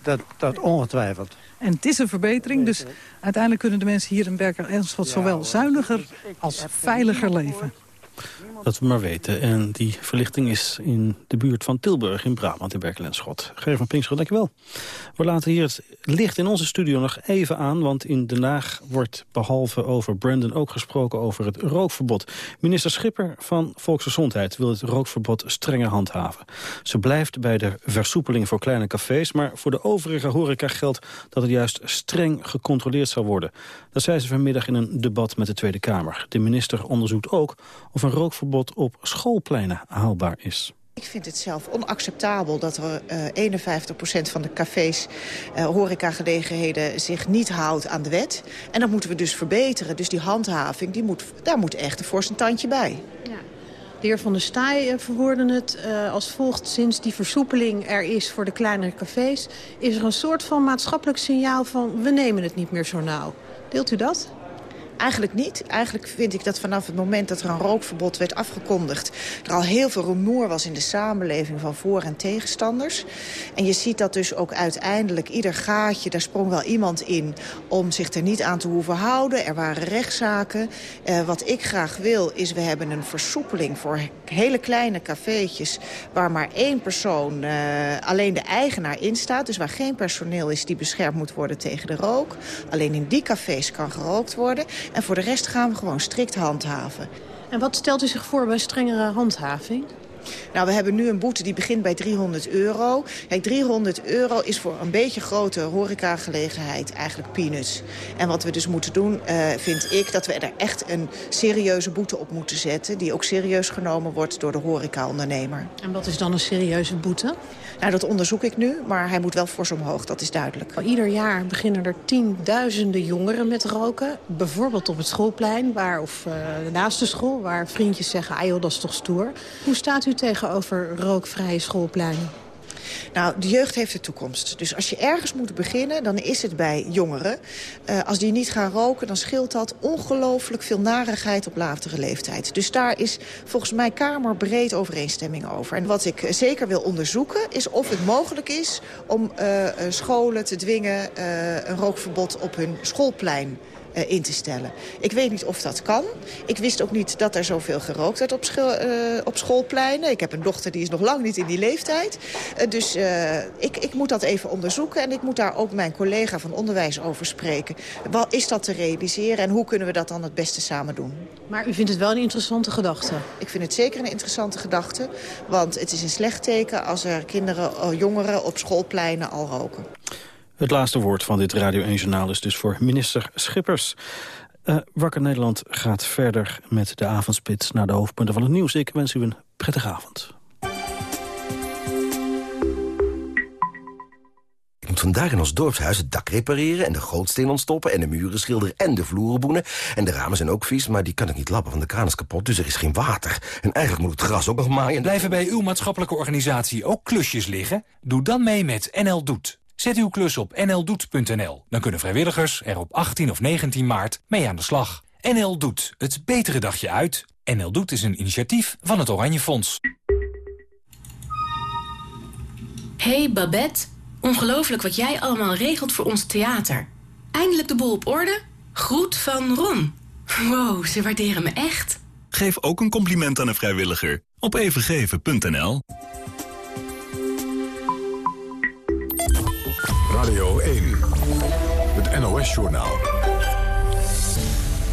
Dat, dat ongetwijfeld. En het is een verbetering, dus uiteindelijk kunnen de mensen hier in Berkel-Enschot zowel zuiniger als veiliger leven. Dat we maar weten. En die verlichting is in de buurt van Tilburg in Brabant in Berkel en Schot. Van Pinkschot, dankjewel. We laten hier het licht in onze studio nog even aan... want in Den Haag wordt behalve over Brandon ook gesproken over het rookverbod. Minister Schipper van Volksgezondheid wil het rookverbod strenger handhaven. Ze blijft bij de versoepeling voor kleine cafés... maar voor de overige horeca geldt dat het juist streng gecontroleerd zal worden. Dat zei ze vanmiddag in een debat met de Tweede Kamer. De minister onderzoekt ook of een rookverbod op schoolpleinen haalbaar is. Ik vind het zelf onacceptabel dat er uh, 51% van de cafés, uh, horecagelegenheden zich niet houdt aan de wet. En dat moeten we dus verbeteren. Dus die handhaving, die moet, daar moet echt een fors een tandje bij. Ja. De heer Van der Staaij verwoordde het uh, als volgt. Sinds die versoepeling er is voor de kleinere cafés... is er een soort van maatschappelijk signaal van... we nemen het niet meer zo nauw. Deelt u dat? Eigenlijk niet. Eigenlijk vind ik dat vanaf het moment dat er een rookverbod werd afgekondigd... er al heel veel rumoer was in de samenleving van voor- en tegenstanders. En je ziet dat dus ook uiteindelijk ieder gaatje... daar sprong wel iemand in om zich er niet aan te hoeven houden. Er waren rechtszaken. Uh, wat ik graag wil is, we hebben een versoepeling voor hele kleine cafeetjes... waar maar één persoon, uh, alleen de eigenaar in staat. Dus waar geen personeel is die beschermd moet worden tegen de rook. Alleen in die cafés kan gerookt worden... En voor de rest gaan we gewoon strikt handhaven. En wat stelt u zich voor bij strengere handhaving? Nou, we hebben nu een boete die begint bij 300 euro. Kijk, 300 euro is voor een beetje grote horecagelegenheid eigenlijk peanuts. En wat we dus moeten doen, uh, vind ik, dat we er echt een serieuze boete op moeten zetten... die ook serieus genomen wordt door de horecaondernemer. En wat is dan een serieuze boete? Nou, dat onderzoek ik nu, maar hij moet wel fors omhoog, dat is duidelijk. Ieder jaar beginnen er tienduizenden jongeren met roken. Bijvoorbeeld op het schoolplein, waar, of uh, naast de school... waar vriendjes zeggen, ah joh, dat is toch stoer. Hoe staat u tegenover rookvrije schoolpleinen? Nou, de jeugd heeft de toekomst. Dus als je ergens moet beginnen, dan is het bij jongeren. Uh, als die niet gaan roken, dan scheelt dat ongelooflijk veel narigheid op latere leeftijd. Dus daar is volgens mij kamerbreed overeenstemming over. En wat ik zeker wil onderzoeken, is of het mogelijk is om uh, scholen te dwingen een rookverbod op hun schoolplein uh, in te stellen. Ik weet niet of dat kan. Ik wist ook niet dat er zoveel gerookt werd op, uh, op schoolpleinen. Ik heb een dochter die is nog lang niet in die leeftijd. Uh, dus ik, ik moet dat even onderzoeken. En ik moet daar ook mijn collega van onderwijs over spreken. Wat is dat te realiseren en hoe kunnen we dat dan het beste samen doen? Maar u vindt het wel een interessante gedachte? Ik vind het zeker een interessante gedachte. Want het is een slecht teken als er kinderen, jongeren op schoolpleinen al roken. Het laatste woord van dit Radio 1-journaal is dus voor minister Schippers. Uh, Wakker Nederland gaat verder met de avondspits naar de hoofdpunten van het nieuws. Ik wens u een prettige avond. Ik moet vandaag in ons dorpshuis het dak repareren... en de gootsteen ontstoppen en de muren schilderen en de vloeren boenen. En de ramen zijn ook vies, maar die kan ik niet lappen, want de kraan is kapot. Dus er is geen water. En eigenlijk moet het gras ook nog maaien. Blijven bij uw maatschappelijke organisatie ook klusjes liggen? Doe dan mee met NL Doet. Zet uw klus op nldoet.nl. Dan kunnen vrijwilligers er op 18 of 19 maart mee aan de slag. NL Doet, het betere dagje uit. NL Doet is een initiatief van het Oranje Fonds. Hey Babette, ongelooflijk wat jij allemaal regelt voor ons theater. Eindelijk de boel op orde? Groet van Ron. Wow, ze waarderen me echt. Geef ook een compliment aan een vrijwilliger op evengeven.nl.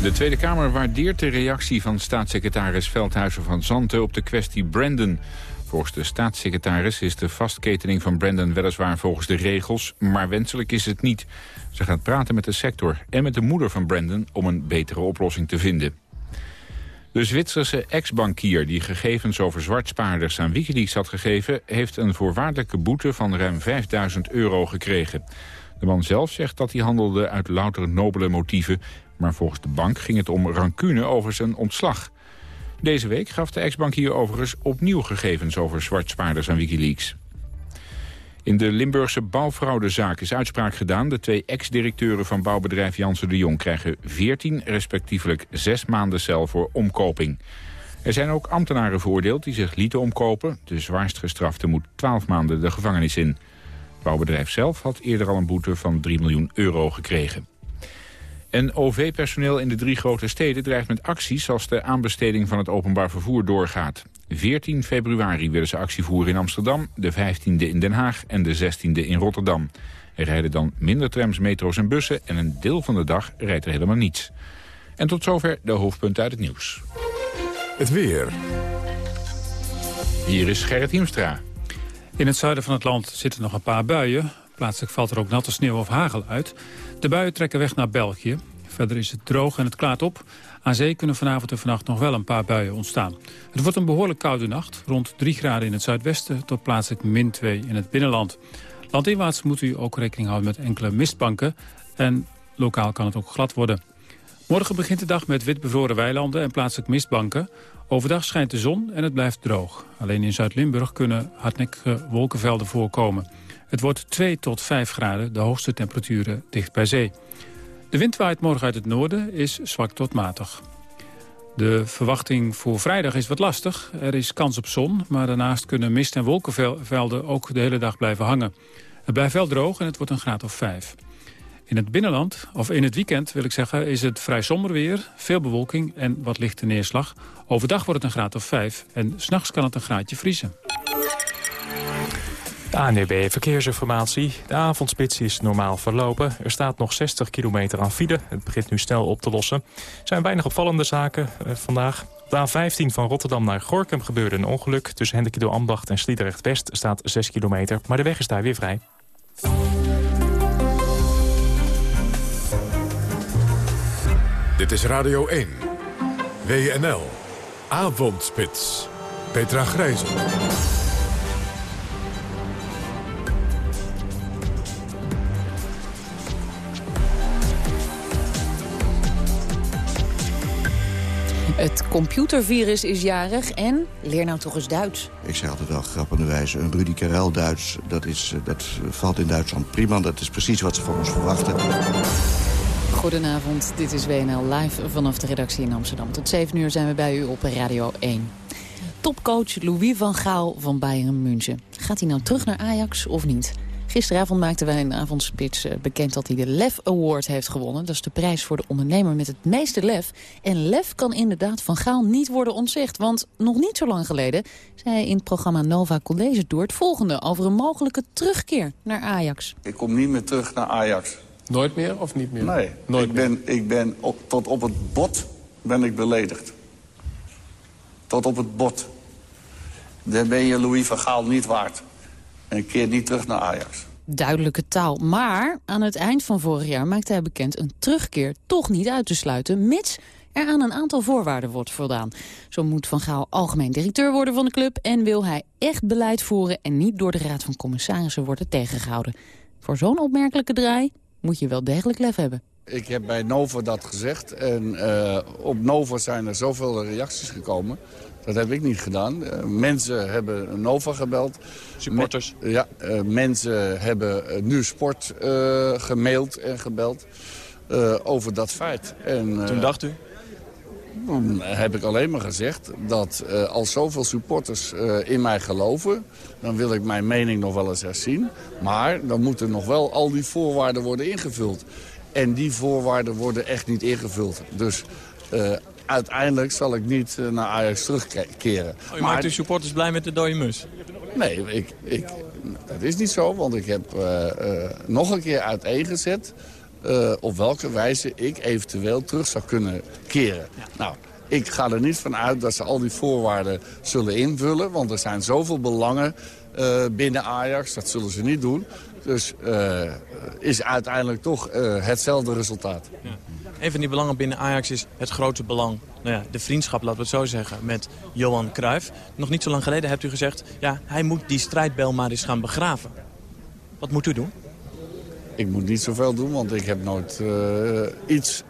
De Tweede Kamer waardeert de reactie van staatssecretaris Veldhuizen van Zanten op de kwestie Brandon. Volgens de staatssecretaris is de vastketening van Brandon weliswaar volgens de regels, maar wenselijk is het niet. Ze gaat praten met de sector en met de moeder van Brandon om een betere oplossing te vinden. De Zwitserse ex-bankier die gegevens over zwartspaarders aan Wikileaks had gegeven... heeft een voorwaardelijke boete van ruim 5000 euro gekregen. De man zelf zegt dat hij handelde uit louter nobele motieven... maar volgens de bank ging het om rancune over zijn ontslag. Deze week gaf de ex-bankier overigens opnieuw gegevens over zwartspaarders aan Wikileaks. In de Limburgse bouwfraudezaak is uitspraak gedaan. De twee ex-directeuren van bouwbedrijf Janssen de Jong krijgen 14, respectievelijk 6 maanden cel voor omkoping. Er zijn ook ambtenaren veroordeeld die zich lieten omkopen. De zwaarst gestrafte moet 12 maanden de gevangenis in. Het bouwbedrijf zelf had eerder al een boete van 3 miljoen euro gekregen. En OV-personeel in de drie grote steden dreigt met acties als de aanbesteding van het openbaar vervoer doorgaat. 14 februari willen ze actie voeren in Amsterdam, de 15e in Den Haag en de 16e in Rotterdam. Er rijden dan minder trams, metro's en bussen en een deel van de dag rijdt er helemaal niets. En tot zover de hoofdpunten uit het nieuws. Het weer. Hier is Gerrit Hiemstra. In het zuiden van het land zitten nog een paar buien. Plaatselijk valt er ook natte sneeuw of hagel uit. De buien trekken weg naar België. Verder is het droog en het klaart op. Aan zee kunnen vanavond en vannacht nog wel een paar buien ontstaan. Het wordt een behoorlijk koude nacht, rond 3 graden in het zuidwesten... tot plaatselijk min 2 in het binnenland. Landinwaarts moet u ook rekening houden met enkele mistbanken... en lokaal kan het ook glad worden. Morgen begint de dag met wit bevroren weilanden en plaatselijk mistbanken. Overdag schijnt de zon en het blijft droog. Alleen in Zuid-Limburg kunnen hardnekkige wolkenvelden voorkomen. Het wordt 2 tot 5 graden, de hoogste temperaturen dicht bij zee. De wind waait morgen uit het noorden, is zwak tot matig. De verwachting voor vrijdag is wat lastig. Er is kans op zon, maar daarnaast kunnen mist- en wolkenvelden ook de hele dag blijven hangen. Het blijft wel droog en het wordt een graad of 5. In het binnenland, of in het weekend wil ik zeggen, is het vrij somber weer. Veel bewolking en wat lichte neerslag. Overdag wordt het een graad of 5 en s'nachts kan het een graadje vriezen. ANEB Verkeersinformatie. De avondspits is normaal verlopen. Er staat nog 60 kilometer aan file. Het begint nu snel op te lossen. Er zijn weinig opvallende zaken eh, vandaag. Op de A15 van Rotterdam naar Gorkum gebeurde een ongeluk. Tussen Hendekido Ambacht en Sliedrecht-West staat 6 kilometer. Maar de weg is daar weer vrij. Dit is Radio 1. WNL. Avondspits. Petra Grijzen. Het computervirus is jarig en leer nou toch eens Duits. Ik zeg altijd wel grappenderwijs, een Rudy Karel Duits... Dat, is, eh, dat valt in Duitsland prima. Dat is precies wat ze van ons verwachten. Goedenavond, dit is WNL live vanaf de redactie in Amsterdam. Tot 7 uur zijn we bij u op Radio 1. Topcoach Louis van Gaal van Bayern München. Gaat hij nou terug naar Ajax of niet? Gisteravond maakten wij in avondspits eh, bekend dat hij de LEF Award heeft gewonnen. Dat is de prijs voor de ondernemer met het meeste lef. En lef kan inderdaad van Gaal niet worden ontzegd. Want nog niet zo lang geleden zei hij in het programma Nova College Tour... het volgende over een mogelijke terugkeer naar Ajax. Ik kom niet meer terug naar Ajax. Nooit meer of niet meer? Nee, Nooit ik ben, ik ben op, tot op het bot ben ik beledigd. Tot op het bot. Dan ben je Louis van Gaal niet waard. En keer niet terug naar Ajax. Duidelijke taal. Maar aan het eind van vorig jaar maakte hij bekend... een terugkeer toch niet uit te sluiten... mits er aan een aantal voorwaarden wordt voldaan. Zo moet Van Gaal algemeen directeur worden van de club... en wil hij echt beleid voeren... en niet door de Raad van Commissarissen worden tegengehouden. Voor zo'n opmerkelijke draai moet je wel degelijk lef hebben. Ik heb bij Nova dat gezegd. En uh, op Nova zijn er zoveel reacties gekomen. Dat heb ik niet gedaan. Uh, mensen hebben Nova gebeld. Supporters? Me ja, uh, mensen hebben nu sport gemaild en gebeld over dat feit. En, Toen dacht u? Dan heb ik alleen maar gezegd dat uh, als zoveel supporters uh, in mij geloven... dan wil ik mijn mening nog wel eens herzien. Maar dan moeten nog wel al die voorwaarden worden ingevuld. En die voorwaarden worden echt niet ingevuld. Dus uh, uiteindelijk zal ik niet naar Ajax terugkeren. Oh, je maar, maakt uw supporters blij met de dode mus? Nee, ik, ik, dat is niet zo. Want ik heb nog een keer uiteengezet... Uh, op welke wijze ik eventueel terug zou kunnen keren. Nou, ik ga er niet van uit dat ze al die voorwaarden zullen invullen. Want er zijn zoveel belangen uh, binnen Ajax. Dat zullen ze niet doen. Dus uh, is uiteindelijk toch hetzelfde resultaat. Ja. Een van die belangen binnen Ajax is het grote belang. Nou ja, de vriendschap, laten we het zo zeggen, met Johan Cruijff. Nog niet zo lang geleden hebt u gezegd... ja, hij moet die strijdbel maar eens gaan begraven. Wat moet u doen? Ik moet niet zoveel doen, want ik heb nooit uh, iets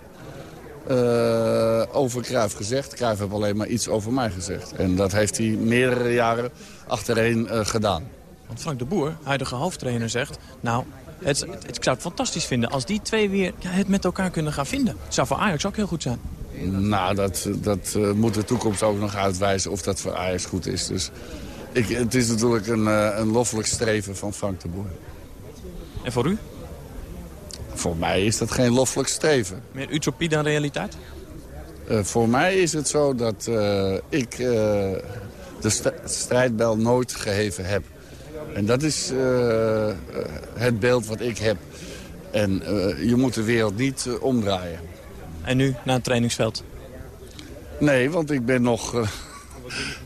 uh, over Cruijff gezegd. Cruijff heeft alleen maar iets over mij gezegd. En dat heeft hij meerdere jaren achtereen uh, gedaan. Want Frank de Boer, huidige hoofdtrainer, zegt... nou, het, het, ik zou het fantastisch vinden als die twee weer ja, het met elkaar kunnen gaan vinden. Het zou voor Ajax ook heel goed zijn. Nou, dat, dat uh, moet de toekomst ook nog uitwijzen of dat voor Ajax goed is. Dus ik, het is natuurlijk een, een loffelijk streven van Frank de Boer. En voor u? Voor mij is dat geen loffelijk streven. Meer utopie dan realiteit? Uh, voor mij is het zo dat uh, ik uh, de st strijdbel nooit geheven heb. En dat is het beeld wat ik heb. En je moet de wereld niet omdraaien. En nu naar het trainingsveld? Nee, want ik ben nog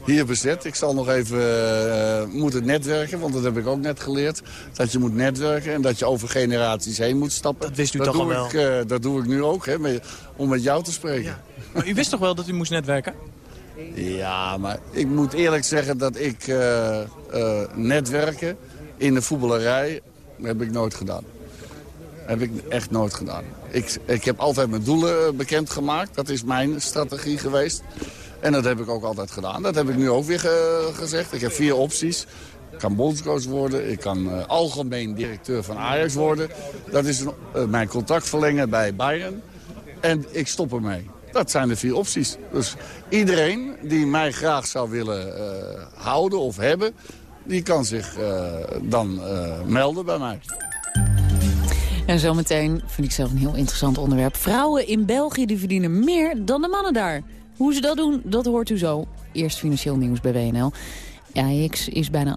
hier bezet. Ik zal nog even uh, moeten netwerken, want dat heb ik ook net geleerd. Dat je moet netwerken en dat je over generaties heen moet stappen. Dat wist u dat toch al wel? Ik, uh, dat doe ik nu ook, hè, met, om met jou te spreken. Ja. Maar u wist toch wel dat u moest netwerken? Ja, maar ik moet eerlijk zeggen dat ik uh, netwerken in de voetballerij heb ik nooit gedaan. Heb ik echt nooit gedaan. Ik, ik heb altijd mijn doelen bekendgemaakt. Dat is mijn strategie geweest. En dat heb ik ook altijd gedaan. Dat heb ik nu ook weer ge gezegd. Ik heb vier opties. Ik kan bondscoach worden. Ik kan uh, algemeen directeur van Ajax worden. Dat is uh, mijn contract verlengen bij Bayern. En ik stop ermee. Dat zijn de vier opties. Dus iedereen die mij graag zou willen uh, houden of hebben... die kan zich dan melden bij mij. En zometeen vind ik zelf een heel interessant onderwerp. Vrouwen in België die verdienen meer dan de mannen daar. Hoe ze dat doen, dat hoort u zo. Eerst financieel nieuws bij WNL. AX is bijna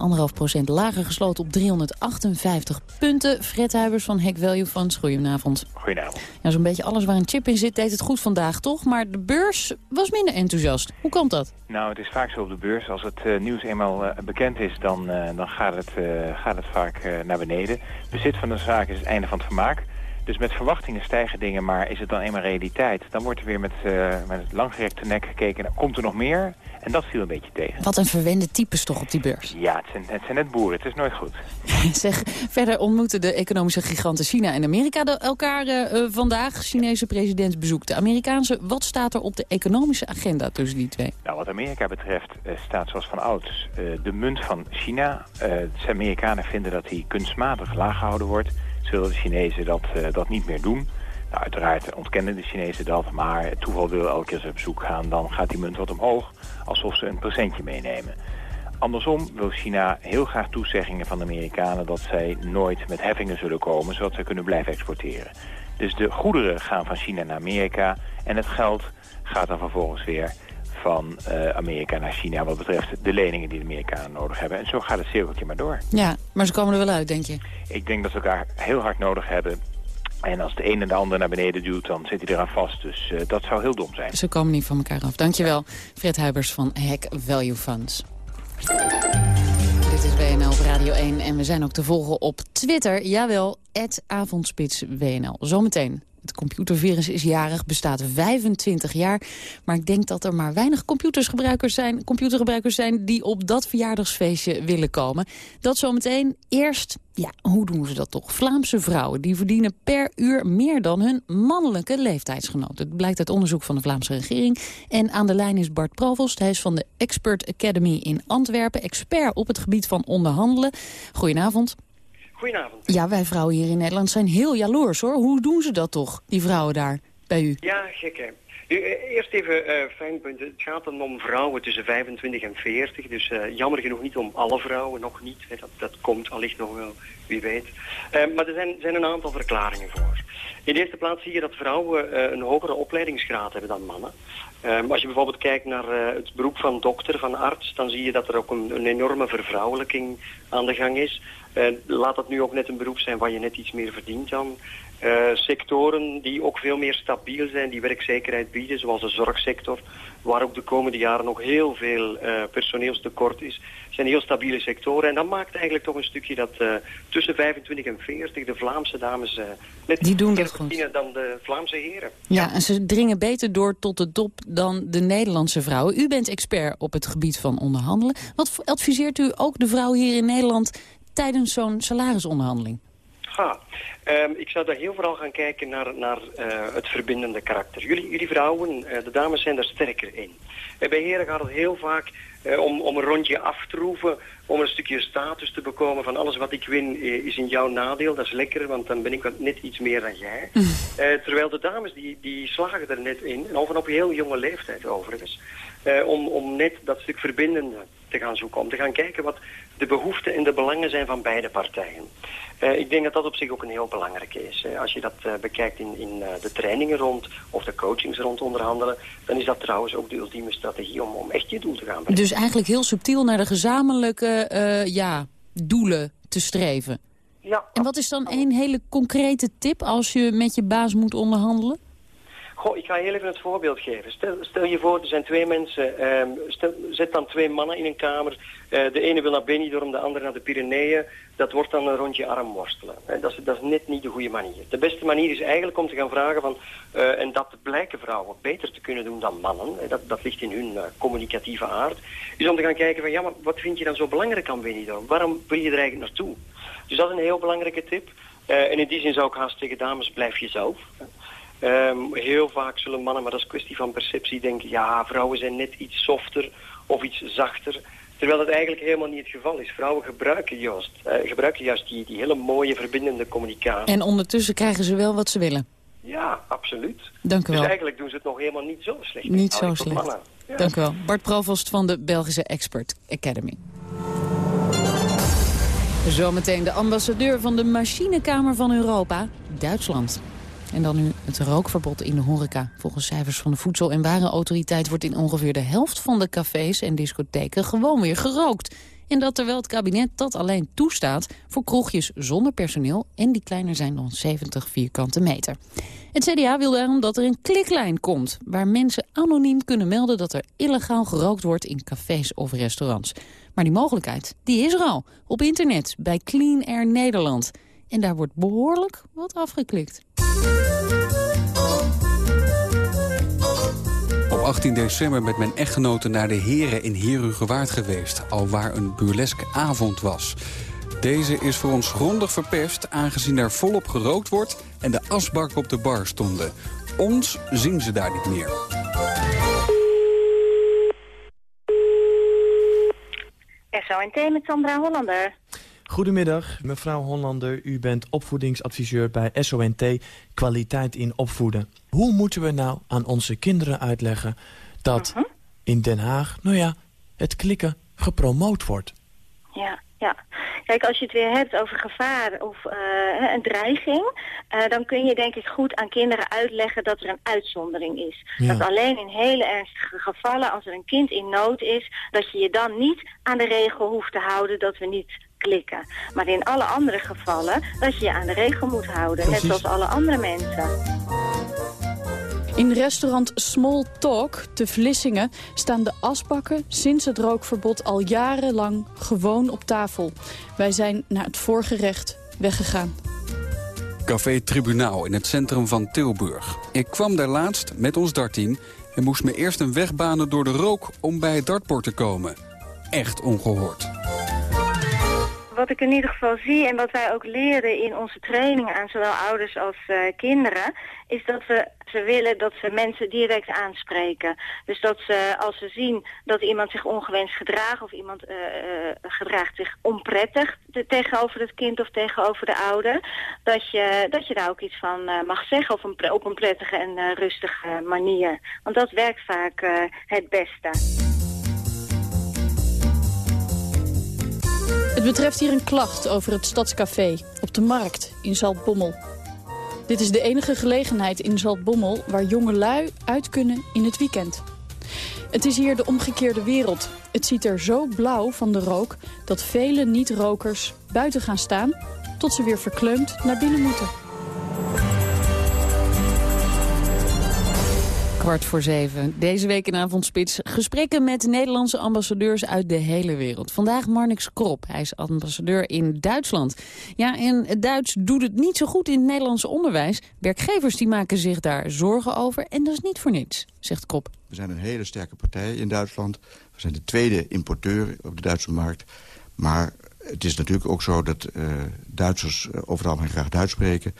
1,5% lager gesloten op 358 punten. Fred Huibers van Hack Value Funds, goedenavond. Goedenavond. Ja, Zo'n beetje alles waar een chip in zit deed het goed vandaag, toch? Maar de beurs was minder enthousiast. Hoe komt dat? Nou, het is vaak zo op de beurs. Als het uh, nieuws eenmaal uh, bekend is, dan, uh, dan gaat, het, gaat het vaak naar beneden. Bezit van de zaak is het einde van het vermaak. Dus met verwachtingen stijgen dingen, maar is het dan eenmaal realiteit? Dan wordt er weer met, uh, met langgerekte nek gekeken, komt er nog meer? En dat viel een beetje tegen. Wat een verwende types toch op die beurs. Ja, het zijn, het zijn net boeren, het is nooit goed. zeg, verder ontmoeten de economische giganten China en Amerika elkaar uh, vandaag. Chinese president bezoekt de Amerikaanse. Wat staat er op de economische agenda tussen die twee? Nou, wat Amerika betreft uh, staat zoals van ouds de munt van China. de Amerikanen vinden dat die kunstmatig laag gehouden wordt zullen de Chinezen dat, uh, dat niet meer doen. Nou, uiteraard ontkennen de Chinezen dat, maar het toeval wil elke keer ze op zoek gaan. Dan gaat die munt wat omhoog, alsof ze een presentje meenemen. Andersom wil China heel graag toezeggingen van de Amerikanen... dat zij nooit met heffingen zullen komen, zodat zij kunnen blijven exporteren. Dus de goederen gaan van China naar Amerika... en het geld gaat dan vervolgens weer van uh, Amerika naar China... wat betreft de leningen die de Amerikanen nodig hebben. En zo gaat het cirkeltje maar door. Ja, maar ze komen er wel uit, denk je? Ik denk dat ze elkaar heel hard nodig hebben. En als de een en de ander naar beneden duwt, dan zit hij eraan vast. Dus uh, dat zou heel dom zijn. Ze komen niet van elkaar af. Dankjewel, Fred Huibers van Hack Value Funds. Dit is WNL op Radio 1 en we zijn ook te volgen op Twitter. Jawel, avondspitswnl. Zometeen het computervirus is jarig, bestaat 25 jaar. Maar ik denk dat er maar weinig computersgebruikers zijn, computergebruikers zijn... die op dat verjaardagsfeestje willen komen. Dat zometeen. Eerst, ja, hoe doen ze dat toch? Vlaamse vrouwen die verdienen per uur meer dan hun mannelijke leeftijdsgenoten. Het blijkt uit onderzoek van de Vlaamse regering. En aan de lijn is Bart Provost. Hij is van de Expert Academy in Antwerpen. Expert op het gebied van onderhandelen. Goedenavond. Goedenavond. Ja, wij vrouwen hier in Nederland zijn heel jaloers hoor. Hoe doen ze dat toch, die vrouwen daar, bij u? Ja, gek hè. Nu, eh, eerst even uh, fijn punt. Het gaat dan om vrouwen tussen 25 en 40. Dus uh, jammer genoeg niet om alle vrouwen, nog niet. Dat, dat komt allicht nog wel, wie weet. Uh, maar er zijn, zijn een aantal verklaringen voor. In de eerste plaats zie je dat vrouwen een hogere opleidingsgraad hebben dan mannen. Um, als je bijvoorbeeld kijkt naar het beroep van dokter, van arts... dan zie je dat er ook een, een enorme vervrouwelijking aan de gang is. Uh, laat dat nu ook net een beroep zijn waar je net iets meer verdient dan. Uh, sectoren die ook veel meer stabiel zijn, die werkzekerheid bieden, zoals de zorgsector, waar ook de komende jaren nog heel veel uh, personeelstekort is, zijn heel stabiele sectoren. En dat maakt eigenlijk toch een stukje dat uh, tussen 25 en 40 de Vlaamse dames net die doen dat goed. dan de Vlaamse heren. Ja, en ze dringen beter door tot de top dan de Nederlandse vrouwen. U bent expert op het gebied van onderhandelen. Wat adviseert u ook de vrouwen hier in Nederland tijdens zo'n salarisonderhandeling? Ha, um, ik zou daar heel vooral gaan kijken naar, naar uh, het verbindende karakter. Jullie, jullie vrouwen, uh, de dames zijn daar sterker in. Uh, bij heren gaat het heel vaak om, om een rondje af te roeven, om een stukje status te bekomen van alles wat ik win is in jouw nadeel. Dat is lekker, want dan ben ik wat net iets meer dan jij. terwijl de dames die, die slagen er net in, en al van op heel jonge leeftijd overigens, om, om net dat stuk verbindende te gaan zoeken. Om te gaan kijken wat de behoeften en de belangen zijn van beide partijen. Uh, ik denk dat dat op zich ook een heel belangrijke is. Als je dat bekijkt in, in de trainingen rond of de coachings rond onderhandelen... dan is dat trouwens ook de ultieme strategie om, om echt je doel te gaan bereiken. Dus eigenlijk heel subtiel naar de gezamenlijke ja, doelen te streven. Ja. En wat is dan een hele concrete tip als je met je baas moet onderhandelen? Goh, ik ga heel even het voorbeeld geven. Stel, stel je voor, er zijn twee mensen. Um, stel, zet dan twee mannen in een kamer. Uh, de ene wil naar Benidorm, de andere naar de Pyreneeën. Dat wordt dan een rondje armworstelen. Uh, dat, is, dat is net niet de goede manier. De beste manier is eigenlijk om te gaan vragen van... Uh, en dat blijken vrouwen beter te kunnen doen dan mannen. dat, dat ligt in hun communicatieve aard. Is om te gaan kijken van... Ja, maar wat vind je dan zo belangrijk aan Benidorm? Waarom wil je er eigenlijk naartoe? Dus dat is een heel belangrijke tip. en in die zin zou ik haast zeggen, dames, blijf jezelf. Um, heel vaak zullen mannen, maar dat is kwestie van perceptie, denken... ja, vrouwen zijn net iets softer of iets zachter... Terwijl dat eigenlijk helemaal niet het geval is. Vrouwen gebruiken juist, uh, gebruiken juist die, die hele mooie verbindende communicatie. En ondertussen krijgen ze wel wat ze willen. Ja, absoluut. Dank u dus wel. eigenlijk doen ze het nog helemaal niet zo slecht. Niet zo slecht. Ja. Dank u wel. Bart Provost van de Belgische Expert Academy. Zometeen de ambassadeur van de machinekamer van Europa, Duitsland. En dan nu het rookverbod in de horeca. Volgens cijfers van de Voedsel- en Warenautoriteit... wordt in ongeveer de helft van de cafés en discotheken gewoon weer gerookt. En dat terwijl het kabinet dat alleen toestaat voor kroegjes zonder personeel... en die kleiner zijn dan 70 vierkante meter. Het CDA wil daarom dat er een kliklijn komt... waar mensen anoniem kunnen melden dat er illegaal gerookt wordt in cafés of restaurants. Maar die mogelijkheid, die is er al. Op internet, bij Clean Air Nederland. En daar wordt behoorlijk wat afgeklikt. Op 18 december met mijn echtgenote naar de Heren in Herugewaard geweest... al waar een burleske avond was. Deze is voor ons grondig verpest, aangezien er volop gerookt wordt... en de asbakken op de bar stonden. Ons zien ze daar niet meer. SONT met Sandra Hollander. Goedemiddag, mevrouw Hollander. U bent opvoedingsadviseur bij SONT Kwaliteit in Opvoeden. Hoe moeten we nou aan onze kinderen uitleggen dat in Den Haag, nou ja, het klikken gepromoot wordt. Ja, ja. Kijk, als je het weer hebt over gevaar of uh, een dreiging... Uh, dan kun je denk ik goed aan kinderen uitleggen dat er een uitzondering is. Ja. Dat alleen in hele ernstige gevallen, als er een kind in nood is... dat je je dan niet aan de regel hoeft te houden dat we niet klikken. Maar in alle andere gevallen dat je je aan de regel moet houden. Precies. Net zoals alle andere mensen. In restaurant Small Talk te Vlissingen staan de asbakken sinds het rookverbod al jarenlang gewoon op tafel. Wij zijn naar het voorgerecht weggegaan. Café Tribunaal in het centrum van Tilburg. Ik kwam daar laatst met ons dartteam en moest me eerst een weg banen door de rook om bij het dartbord te komen. Echt ongehoord wat ik in ieder geval zie en wat wij ook leren in onze trainingen aan zowel ouders als uh, kinderen, is dat we ze willen dat ze mensen direct aanspreken. Dus dat ze, als ze zien dat iemand zich ongewenst gedraagt of iemand uh, uh, gedraagt zich onprettig te, tegenover het kind of tegenover de ouder, dat je, dat je daar ook iets van mag zeggen of een, op een prettige en rustige manier. Want dat werkt vaak het beste. Het betreft hier een klacht over het Stadscafé op de Markt in Zaltbommel. Dit is de enige gelegenheid in Zaltbommel waar jonge lui uit kunnen in het weekend. Het is hier de omgekeerde wereld. Het ziet er zo blauw van de rook dat vele niet-rokers buiten gaan staan... tot ze weer verkleumd naar binnen moeten. Kwart voor zeven. Deze week in Avondspits gesprekken met Nederlandse ambassadeurs uit de hele wereld. Vandaag Marnix Krop, hij is ambassadeur in Duitsland. Ja, en het Duits doet het niet zo goed in het Nederlandse onderwijs. Werkgevers die maken zich daar zorgen over en dat is niet voor niets, zegt Krop. We zijn een hele sterke partij in Duitsland. We zijn de tweede importeur op de Duitse markt. Maar het is natuurlijk ook zo dat uh, Duitsers uh, over het algemeen graag Duits spreken.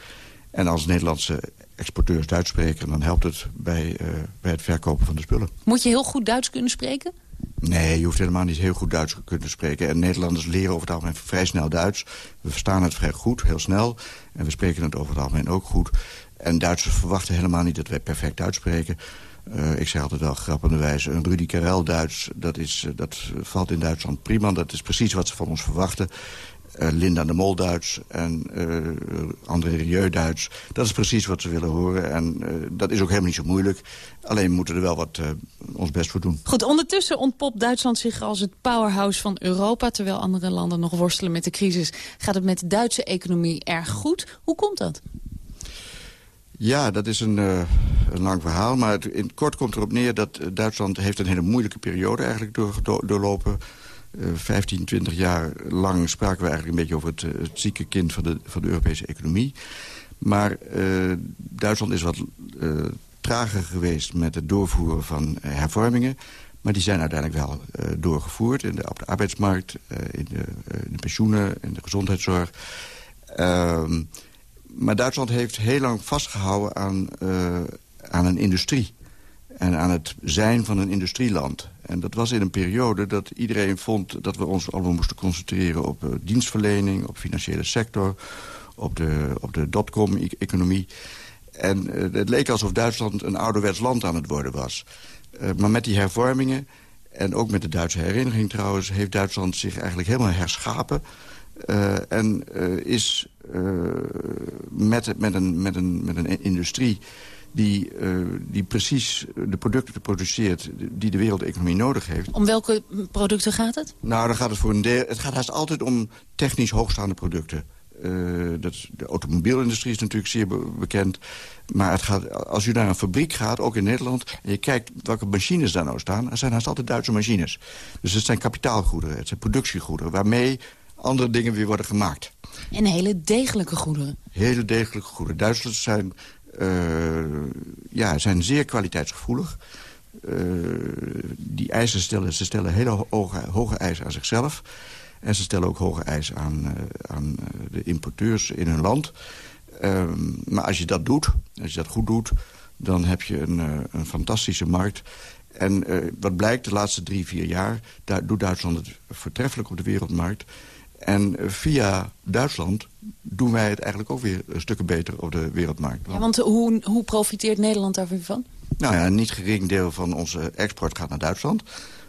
En als Nederlandse exporteurs Duits spreken... dan helpt het bij, uh, bij het verkopen van de spullen. Moet je heel goed Duits kunnen spreken? Nee, je hoeft helemaal niet heel goed Duits te kunnen spreken. En Nederlanders leren over het algemeen vrij snel Duits. We verstaan het vrij goed, heel snel. En we spreken het over het algemeen ook goed. En Duitsers verwachten helemaal niet dat wij perfect Duits spreken. Uh, ik zeg altijd wel grappenderwijs, een Rudy Karel Duits... Dat, is, uh, dat valt in Duitsland prima. Dat is precies wat ze van ons verwachten. Uh, Linda de Mol Duits en uh, André Rieu Duits. Dat is precies wat ze willen horen. En uh, dat is ook helemaal niet zo moeilijk. Alleen moeten we er wel wat ons best voor doen. Goed, ondertussen ontpopt Duitsland zich als het powerhouse van Europa... terwijl andere landen nog worstelen met de crisis. Gaat het met de Duitse economie erg goed? Hoe komt dat? Ja, dat is een, een lang verhaal. Maar het, in het kort komt erop neer dat Duitsland heeft een hele moeilijke periode eigenlijk door, doorlopen... Uh, 15, 20 jaar lang spraken we eigenlijk een beetje over het, het zieke kind van de, van de Europese economie. Maar uh, Duitsland is wat trager geweest met het doorvoeren van hervormingen. Maar die zijn uiteindelijk wel doorgevoerd in de, op de arbeidsmarkt, in de, in, de, pensioenen, in de gezondheidszorg. Ehm, maar Duitsland heeft heel lang vastgehouden aan, aan een industrie en aan het zijn van een industrieland. En dat was in een periode dat iedereen vond dat we ons allemaal moesten concentreren op uh, dienstverlening, op financiële sector, op de, op de dotcom-economie. En uh, het leek alsof Duitsland een ouderwets land aan het worden was. Uh, maar met die hervormingen, en ook met de Duitse hereniging trouwens... heeft Duitsland zich eigenlijk helemaal herschapen... en is met, met, een, met, een, met een industrie die, uh, die precies de producten produceert die de wereldeconomie nodig heeft. Om welke producten gaat het? Nou, dan gaat het voor een deel. Het gaat haast altijd om technisch hoogstaande producten. Uh, dat de automobielindustrie is natuurlijk zeer be bekend. Maar het gaat, als u naar een fabriek gaat, ook in Nederland... en je kijkt welke machines daar nou staan... er zijn haast altijd Duitse machines. Dus het zijn kapitaalgoederen, het zijn productiegoederen... waarmee andere dingen weer worden gemaakt. En hele degelijke goederen? Hele degelijke goederen. Duitsers zijn ja, zijn zeer kwaliteitsgevoelig. Uh, die eisen stellen, ze stellen hele hoge, hoge eisen aan zichzelf. En ze stellen ook hoge eisen aan, uh, aan de importeurs in hun land. Maar als je dat doet, als je dat goed doet... dan heb je een, een fantastische markt... En wat blijkt, de laatste drie, vier jaar... Doet Duitsland het voortreffelijk op de wereldmarkt. En via Duitsland doen wij het eigenlijk ook weer stukken beter op de wereldmarkt. Ja, want hoe, hoe profiteert Nederland daar van? Nou ja, een niet gering deel van onze export gaat naar Duitsland.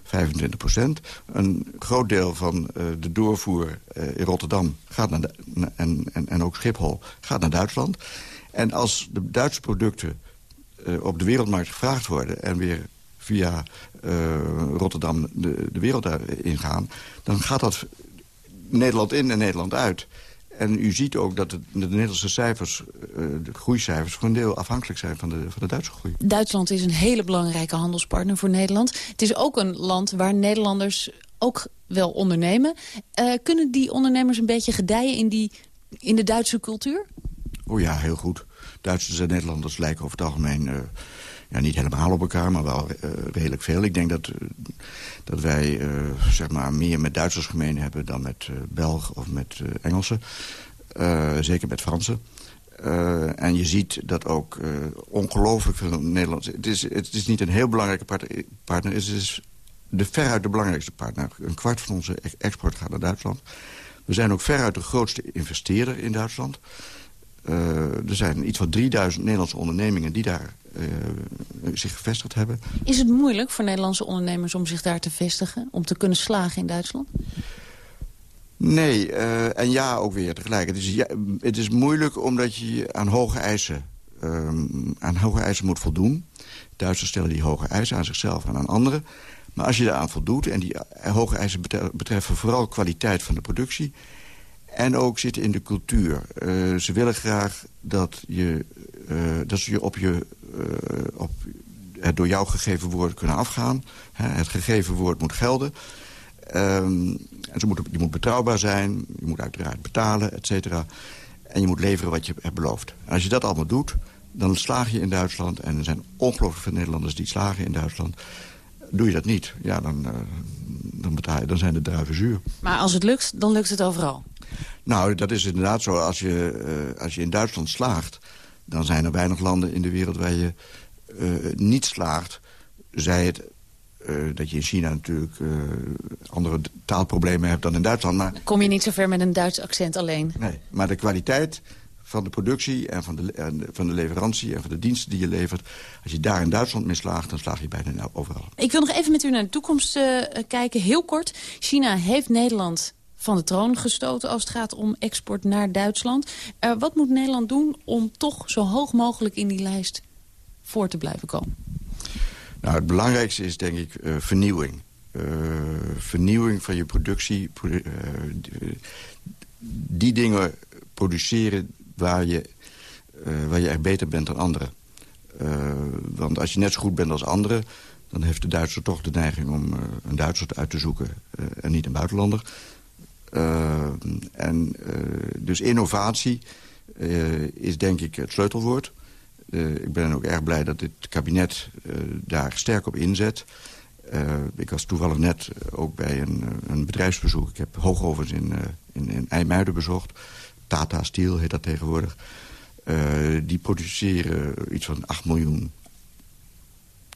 25 procent. Een groot deel van de doorvoer in Rotterdam gaat naar de, en, en, en ook Schiphol gaat naar Duitsland. En als de Duitse producten op de wereldmarkt gevraagd worden... en weer via Rotterdam de, de wereld ingaan... dan gaat dat Nederland in en Nederland uit. En u ziet ook dat de, de Nederlandse cijfers, uh, de groeicijfers... voor een deel afhankelijk zijn van de, van de Duitse groei. Duitsland is een hele belangrijke handelspartner voor Nederland. Het is ook een land waar Nederlanders ook wel ondernemen. Uh, kunnen die ondernemers een beetje gedijen in, die, in de Duitse cultuur? Oh ja, heel goed. Duitsers en Nederlanders lijken over het algemeen... Uh, ja, niet helemaal op elkaar, maar wel uh, redelijk veel. Ik denk dat, uh, dat wij uh, zeg maar meer met Duitsers gemeen hebben... dan met Belgen of met Engelsen. zeker met Fransen. en je ziet dat ook ongelooflijk veel Nederlands... Het is, het is niet een heel belangrijke partner, het is de veruit de belangrijkste partner. Een kwart van onze export gaat naar Duitsland. We zijn ook veruit de grootste investeerder in Duitsland. er zijn iets van 3000 Nederlandse ondernemingen die daar uh, zich gevestigd hebben. Is het moeilijk voor Nederlandse ondernemers om zich daar te vestigen? Om te kunnen slagen in Duitsland? Nee, uh, en ja ook weer tegelijk. Het is, ja, het is moeilijk omdat je aan hoge eisen, um, aan hoge eisen moet voldoen. Duitsers stellen die hoge eisen aan zichzelf en aan anderen. Maar als je daaraan voldoet, en die hoge eisen betreffen vooral kwaliteit van de productie... en ook zitten in de cultuur. Uh, ze willen graag dat, je, dat ze je op je op het door jou gegeven woord kunnen afgaan. het gegeven woord moet gelden. Um, en ze je moet betrouwbaar zijn, je moet uiteraard betalen, et cetera. En je moet leveren wat je hebt beloofd. En als je dat allemaal doet, dan slaag je in Duitsland. En er zijn ongelooflijk veel Nederlanders die slagen in Duitsland. Doe je dat niet, ja, dan, uh, dan, betaal je, dan zijn de druiven zuur. Maar als het lukt, dan lukt het overal? Nou, dat is inderdaad zo. Als je, uh, als je in Duitsland slaagt dan zijn er weinig landen in de wereld waar je uh, niet slaagt. Zij het uh, dat je in China natuurlijk uh, andere taalproblemen hebt dan in Duitsland. Maar... Kom je niet zo ver met een Duits accent alleen? Nee, maar de kwaliteit van de productie en van de, en van de leverantie en van de diensten die je levert... als je daar in Duitsland mislaagt, dan slaag je bijna nou overal. Ik wil nog even met u naar de toekomst uh, kijken, heel kort. China heeft Nederland van de troon gestoten als het gaat om export naar Duitsland. Uh, wat moet Nederland doen om toch zo hoog mogelijk in die lijst voor te blijven komen? Nou, het belangrijkste is denk ik uh, vernieuwing. Uh, vernieuwing van je productie. Produ die dingen produceren waar je, waar je echt beter bent dan anderen. want als je net zo goed bent als anderen... dan heeft de Duitser toch de neiging om een Duitser uit te zoeken... en niet een buitenlander. Uh, en, uh, dus innovatie uh, is denk ik het sleutelwoord. ik ben ook erg blij dat dit kabinet daar sterk op inzet. ik was toevallig net ook bij een, een bedrijfsbezoek. Ik heb hoogovens in, in, in IJmuiden bezocht. Tata Steel heet dat tegenwoordig. die produceren iets van 8 miljoen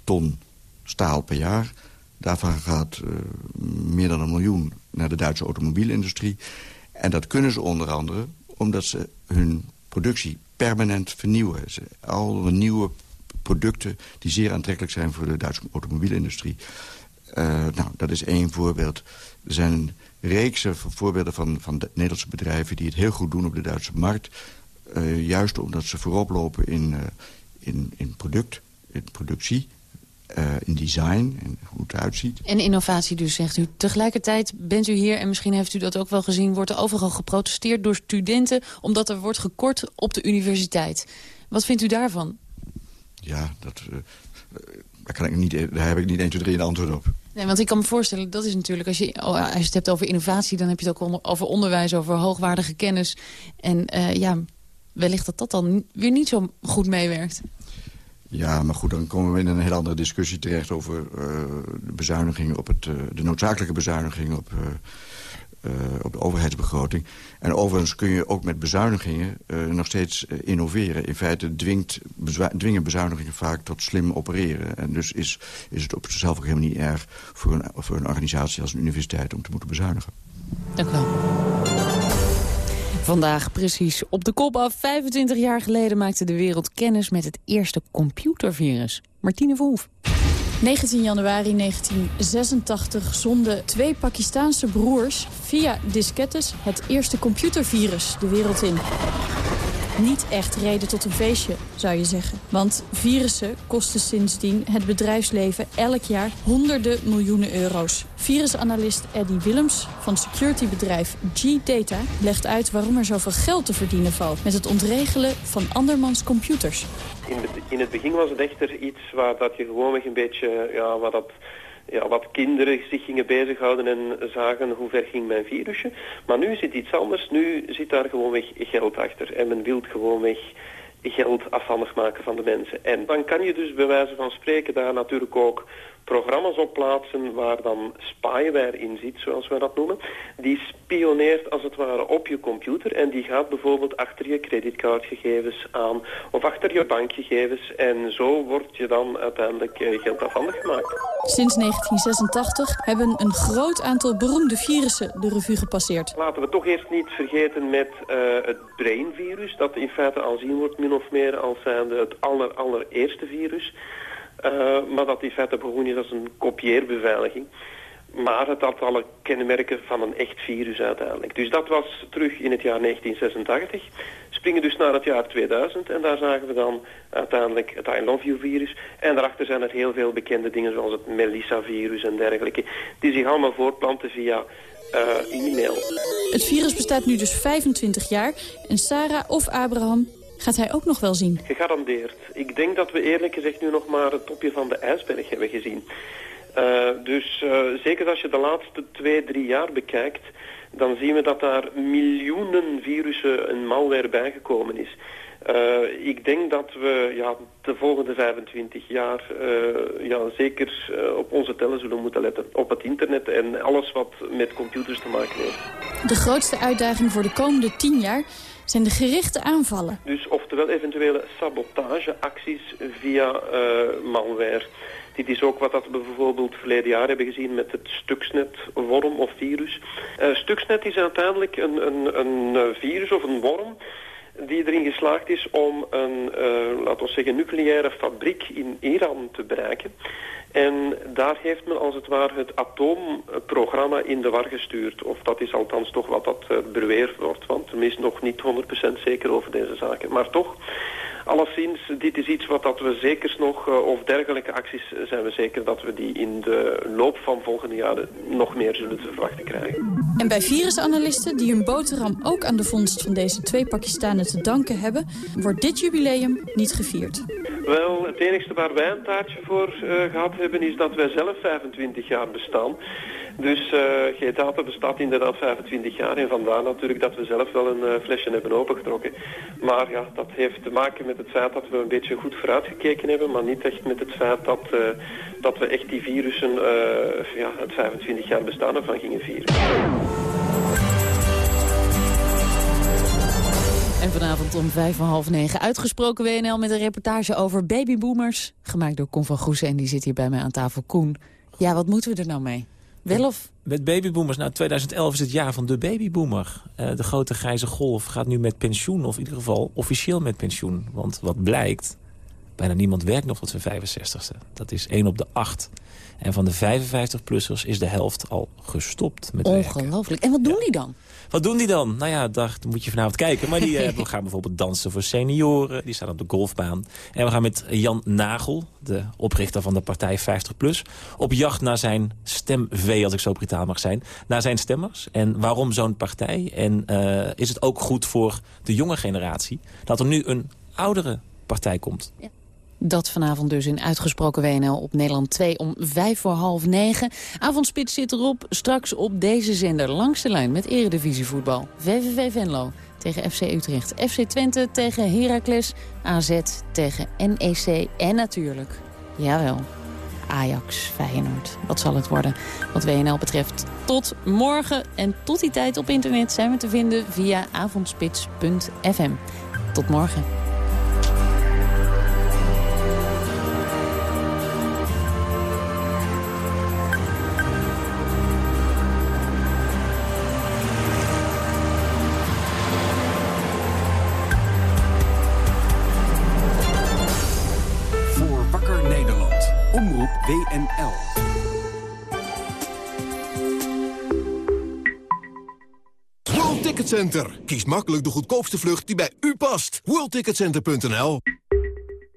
ton staal per jaar. Daarvan gaat meer dan een miljoen naar de Duitse automobielindustrie. En dat kunnen ze onder andere omdat ze hun productie permanent vernieuwen. Ze, alle nieuwe producten die zeer aantrekkelijk zijn voor de Duitse automobielindustrie. Uh, nou, dat is één voorbeeld. Er zijn reeksen voorbeelden van, van de Nederlandse bedrijven... die het heel goed doen op de Duitse markt. Uh, juist omdat ze voorop lopen in, uh, in, in product, in productie uh, in design en hoe het eruit ziet. En innovatie dus, zegt u. Tegelijkertijd bent u hier, en misschien heeft u dat ook wel gezien... wordt er overal geprotesteerd door studenten... omdat er wordt gekort op de universiteit. Wat vindt u daarvan? Ja, dat, uh, daar, kan ik niet, daar heb ik niet 1, 2, 3 een antwoord op. Nee, want ik kan me voorstellen, dat is natuurlijk... als je, als je het hebt over innovatie, dan heb je het ook over onderwijs... over hoogwaardige kennis. En uh, ja, wellicht dat dat dan weer niet zo goed meewerkt. Ja, maar goed, dan komen we in een heel andere discussie terecht... over uh, de bezuinigingen op het, uh, de noodzakelijke bezuinigingen op, uh, op de overheidsbegroting. En overigens kun je ook met bezuinigingen nog steeds innoveren. In feite dwingt, dwingen bezuinigingen vaak tot slim opereren. En dus is, is het op zichzelf ook helemaal niet erg voor een, voor een organisatie als een universiteit... om te moeten bezuinigen. Dank u wel. Vandaag precies op de kop af. 25 jaar geleden maakte de wereld kennis met het eerste computervirus. Martine Verhoef. 19 januari 1986 zonden twee Pakistaanse broers via diskettes het eerste computervirus de wereld in niet echt reden tot een feestje, zou je zeggen. Want virussen kosten sindsdien het bedrijfsleven elk jaar honderden miljoenen euro's. Virusanalist Eddie Willems van securitybedrijf G-Data legt uit waarom er zoveel geld te verdienen valt met het ontregelen van andermans computers. In het, in het begin was het echter iets waar dat je gewoon een beetje, ja, waar dat ja, wat kinderen zich gingen bezighouden en zagen hoe ver ging mijn virusje. Maar nu zit iets anders. Nu zit daar gewoonweg geld achter. En men wil gewoonweg geld afhandig maken van de mensen. En dan kan je dus bij wijze van spreken daar natuurlijk ook programma's op plaatsen waar dan spyware in zit, zoals we dat noemen. Die spioneert als het ware op je computer en die gaat bijvoorbeeld achter je creditcardgegevens aan of achter je bankgegevens en zo word je dan uiteindelijk eh, geld afhandig gemaakt. Sinds 1986 hebben een groot aantal beroemde virussen de revue gepasseerd. Laten we toch eerst niet vergeten met uh, het brainvirus, dat in feite aanzien wordt min of meer als zijnde het aller, allereerste virus. Uh, maar dat in feite begon is als een kopieerbeveiliging. Maar het had alle kenmerken van een echt virus uiteindelijk. Dus dat was terug in het jaar 1986. Springen dus naar het jaar 2000 en daar zagen we dan uiteindelijk het I Love You virus. En daarachter zijn er heel veel bekende dingen zoals het Melissa-virus en dergelijke. Die zich allemaal voortplanten via uh, e-mail. Het virus bestaat nu dus 25 jaar en Sarah of Abraham Gaat hij ook nog wel zien? Gegarandeerd. Ik denk dat we eerlijk gezegd nu nog maar het topje van de ijsberg hebben gezien. Uh, dus uh, zeker als je de laatste twee, drie jaar bekijkt... dan zien we dat daar miljoenen virussen en malware bijgekomen is. Uh, ik denk dat we ja, de volgende 25 jaar ja, zeker op onze tellen zullen moeten letten. Op het internet en alles wat met computers te maken heeft. De grootste uitdaging voor de komende 10 jaar zijn de gerichte aanvallen. Dus oftewel eventuele sabotageacties via uh, malware. Dit is ook wat dat we bijvoorbeeld verleden jaar hebben gezien met het Stuxnet-worm of virus. Uh, Stuxnet is uiteindelijk een, een, een eh, virus of een worm die erin geslaagd is om een, laten we zeggen, nucleaire fabriek in Iran te bereiken. En daar heeft men als het ware het atoomprogramma in de war gestuurd. Of dat is althans toch wat dat uh, is nog niet 100% zeker over deze zaken. Maar toch, alleszins, dit is iets wat dat we zeker nog, uh, of dergelijke acties zijn we zeker dat we die in de loop van volgende jaren nog meer zullen te verwachten krijgen. En bij virusanalisten die hun boterham ook aan de vondst van deze twee Pakistanen te danken hebben, wordt dit jubileum niet gevierd. Wel, het enigste waar wij een taartje voor uh, gehad hebben is dat wij zelf 25 jaar bestaan. Dus uh, G-Data bestaat inderdaad 25 jaar en vandaar natuurlijk dat we zelf wel een uh, flesje hebben opengetrokken. Maar ja, dat heeft te maken met het feit dat we een beetje goed vooruitgekeken hebben, maar niet echt met het feit dat, uh, dat we echt die virussen ja, het 25 jaar bestaan ervan gingen vieren. En vanavond om vijf en half negen uitgesproken WNL met een reportage over babyboomers. Gemaakt door Con van Goesen en die zit hier bij mij aan tafel. Koen, ja, wat moeten we er nou mee? Wel of? Met babyboomers, nou 2011 is het jaar van de babyboomer. Uh, de grote grijze golf gaat nu met pensioen, of in ieder geval officieel met pensioen. Want wat blijkt, bijna niemand werkt nog tot zijn 65ste. Dat is 1 op de 8. En van de 55-plussers is de helft al gestopt met Ongelooflijk. Werken. En wat doen ja. die dan? Wat doen die dan? Nou ja, daar moet je vanavond kijken. Maar die uh, we gaan bijvoorbeeld dansen voor senioren. Die staan op de golfbaan. En we gaan met Jan Nagel, de oprichter van de partij 50PLUS... op jacht naar zijn stemvee, als ik zo brutaal mag zijn. Naar zijn stemmers. En waarom zo'n partij? En uh, is het ook goed voor de jonge generatie... dat er nu een oudere partij komt? Ja. Dat vanavond dus in Uitgesproken WNL op Nederland 2 om vijf voor half negen. Avondspits zit erop, straks op deze zender langs de lijn met eredivisievoetbal. VVV Venlo tegen FC Utrecht, FC Twente tegen Heracles, AZ tegen NEC en natuurlijk, jawel, Ajax, Feyenoord. Wat zal het worden wat WNL betreft? Tot morgen en tot die tijd op internet zijn we te vinden via avondspits.fm. Tot morgen. Center. Kies makkelijk de goedkoopste vlucht die bij u past. WorldTicketCenter.nl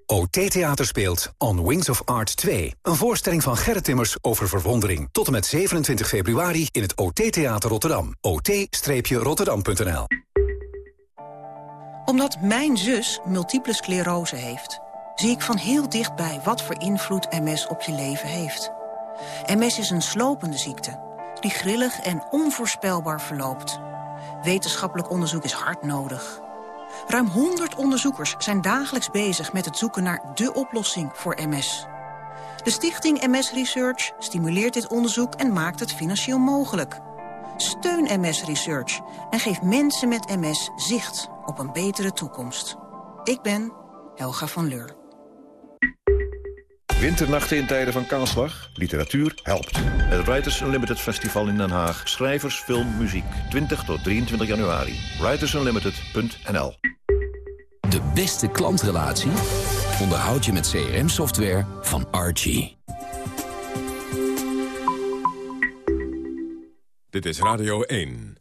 OT Theater speelt On Wings of Art 2. Een voorstelling van Gerrit Timmers over verwondering. Tot en met 27 februari in het OT Theater Rotterdam. ot-rotterdam.nl Omdat mijn zus multiple sclerose heeft... zie ik van heel dichtbij wat voor invloed MS op je leven heeft. MS is een slopende ziekte die grillig en onvoorspelbaar verloopt. Wetenschappelijk onderzoek is hard nodig... Ruim 100 onderzoekers zijn dagelijks bezig met het zoeken naar de oplossing voor MS. De stichting MS Research stimuleert dit onderzoek en maakt het financieel mogelijk. Steun MS Research en geef mensen met MS zicht op een betere toekomst. Ik ben Helga van Leur. Winternachten in tijden van kaalslag? Literatuur helpt. Het Writers Unlimited Festival in Den Haag. Schrijvers, film, muziek. 20 tot 23 januari. Writersunlimited.nl De beste klantrelatie onderhoud je met CRM-software van Archie. Dit is Radio 1.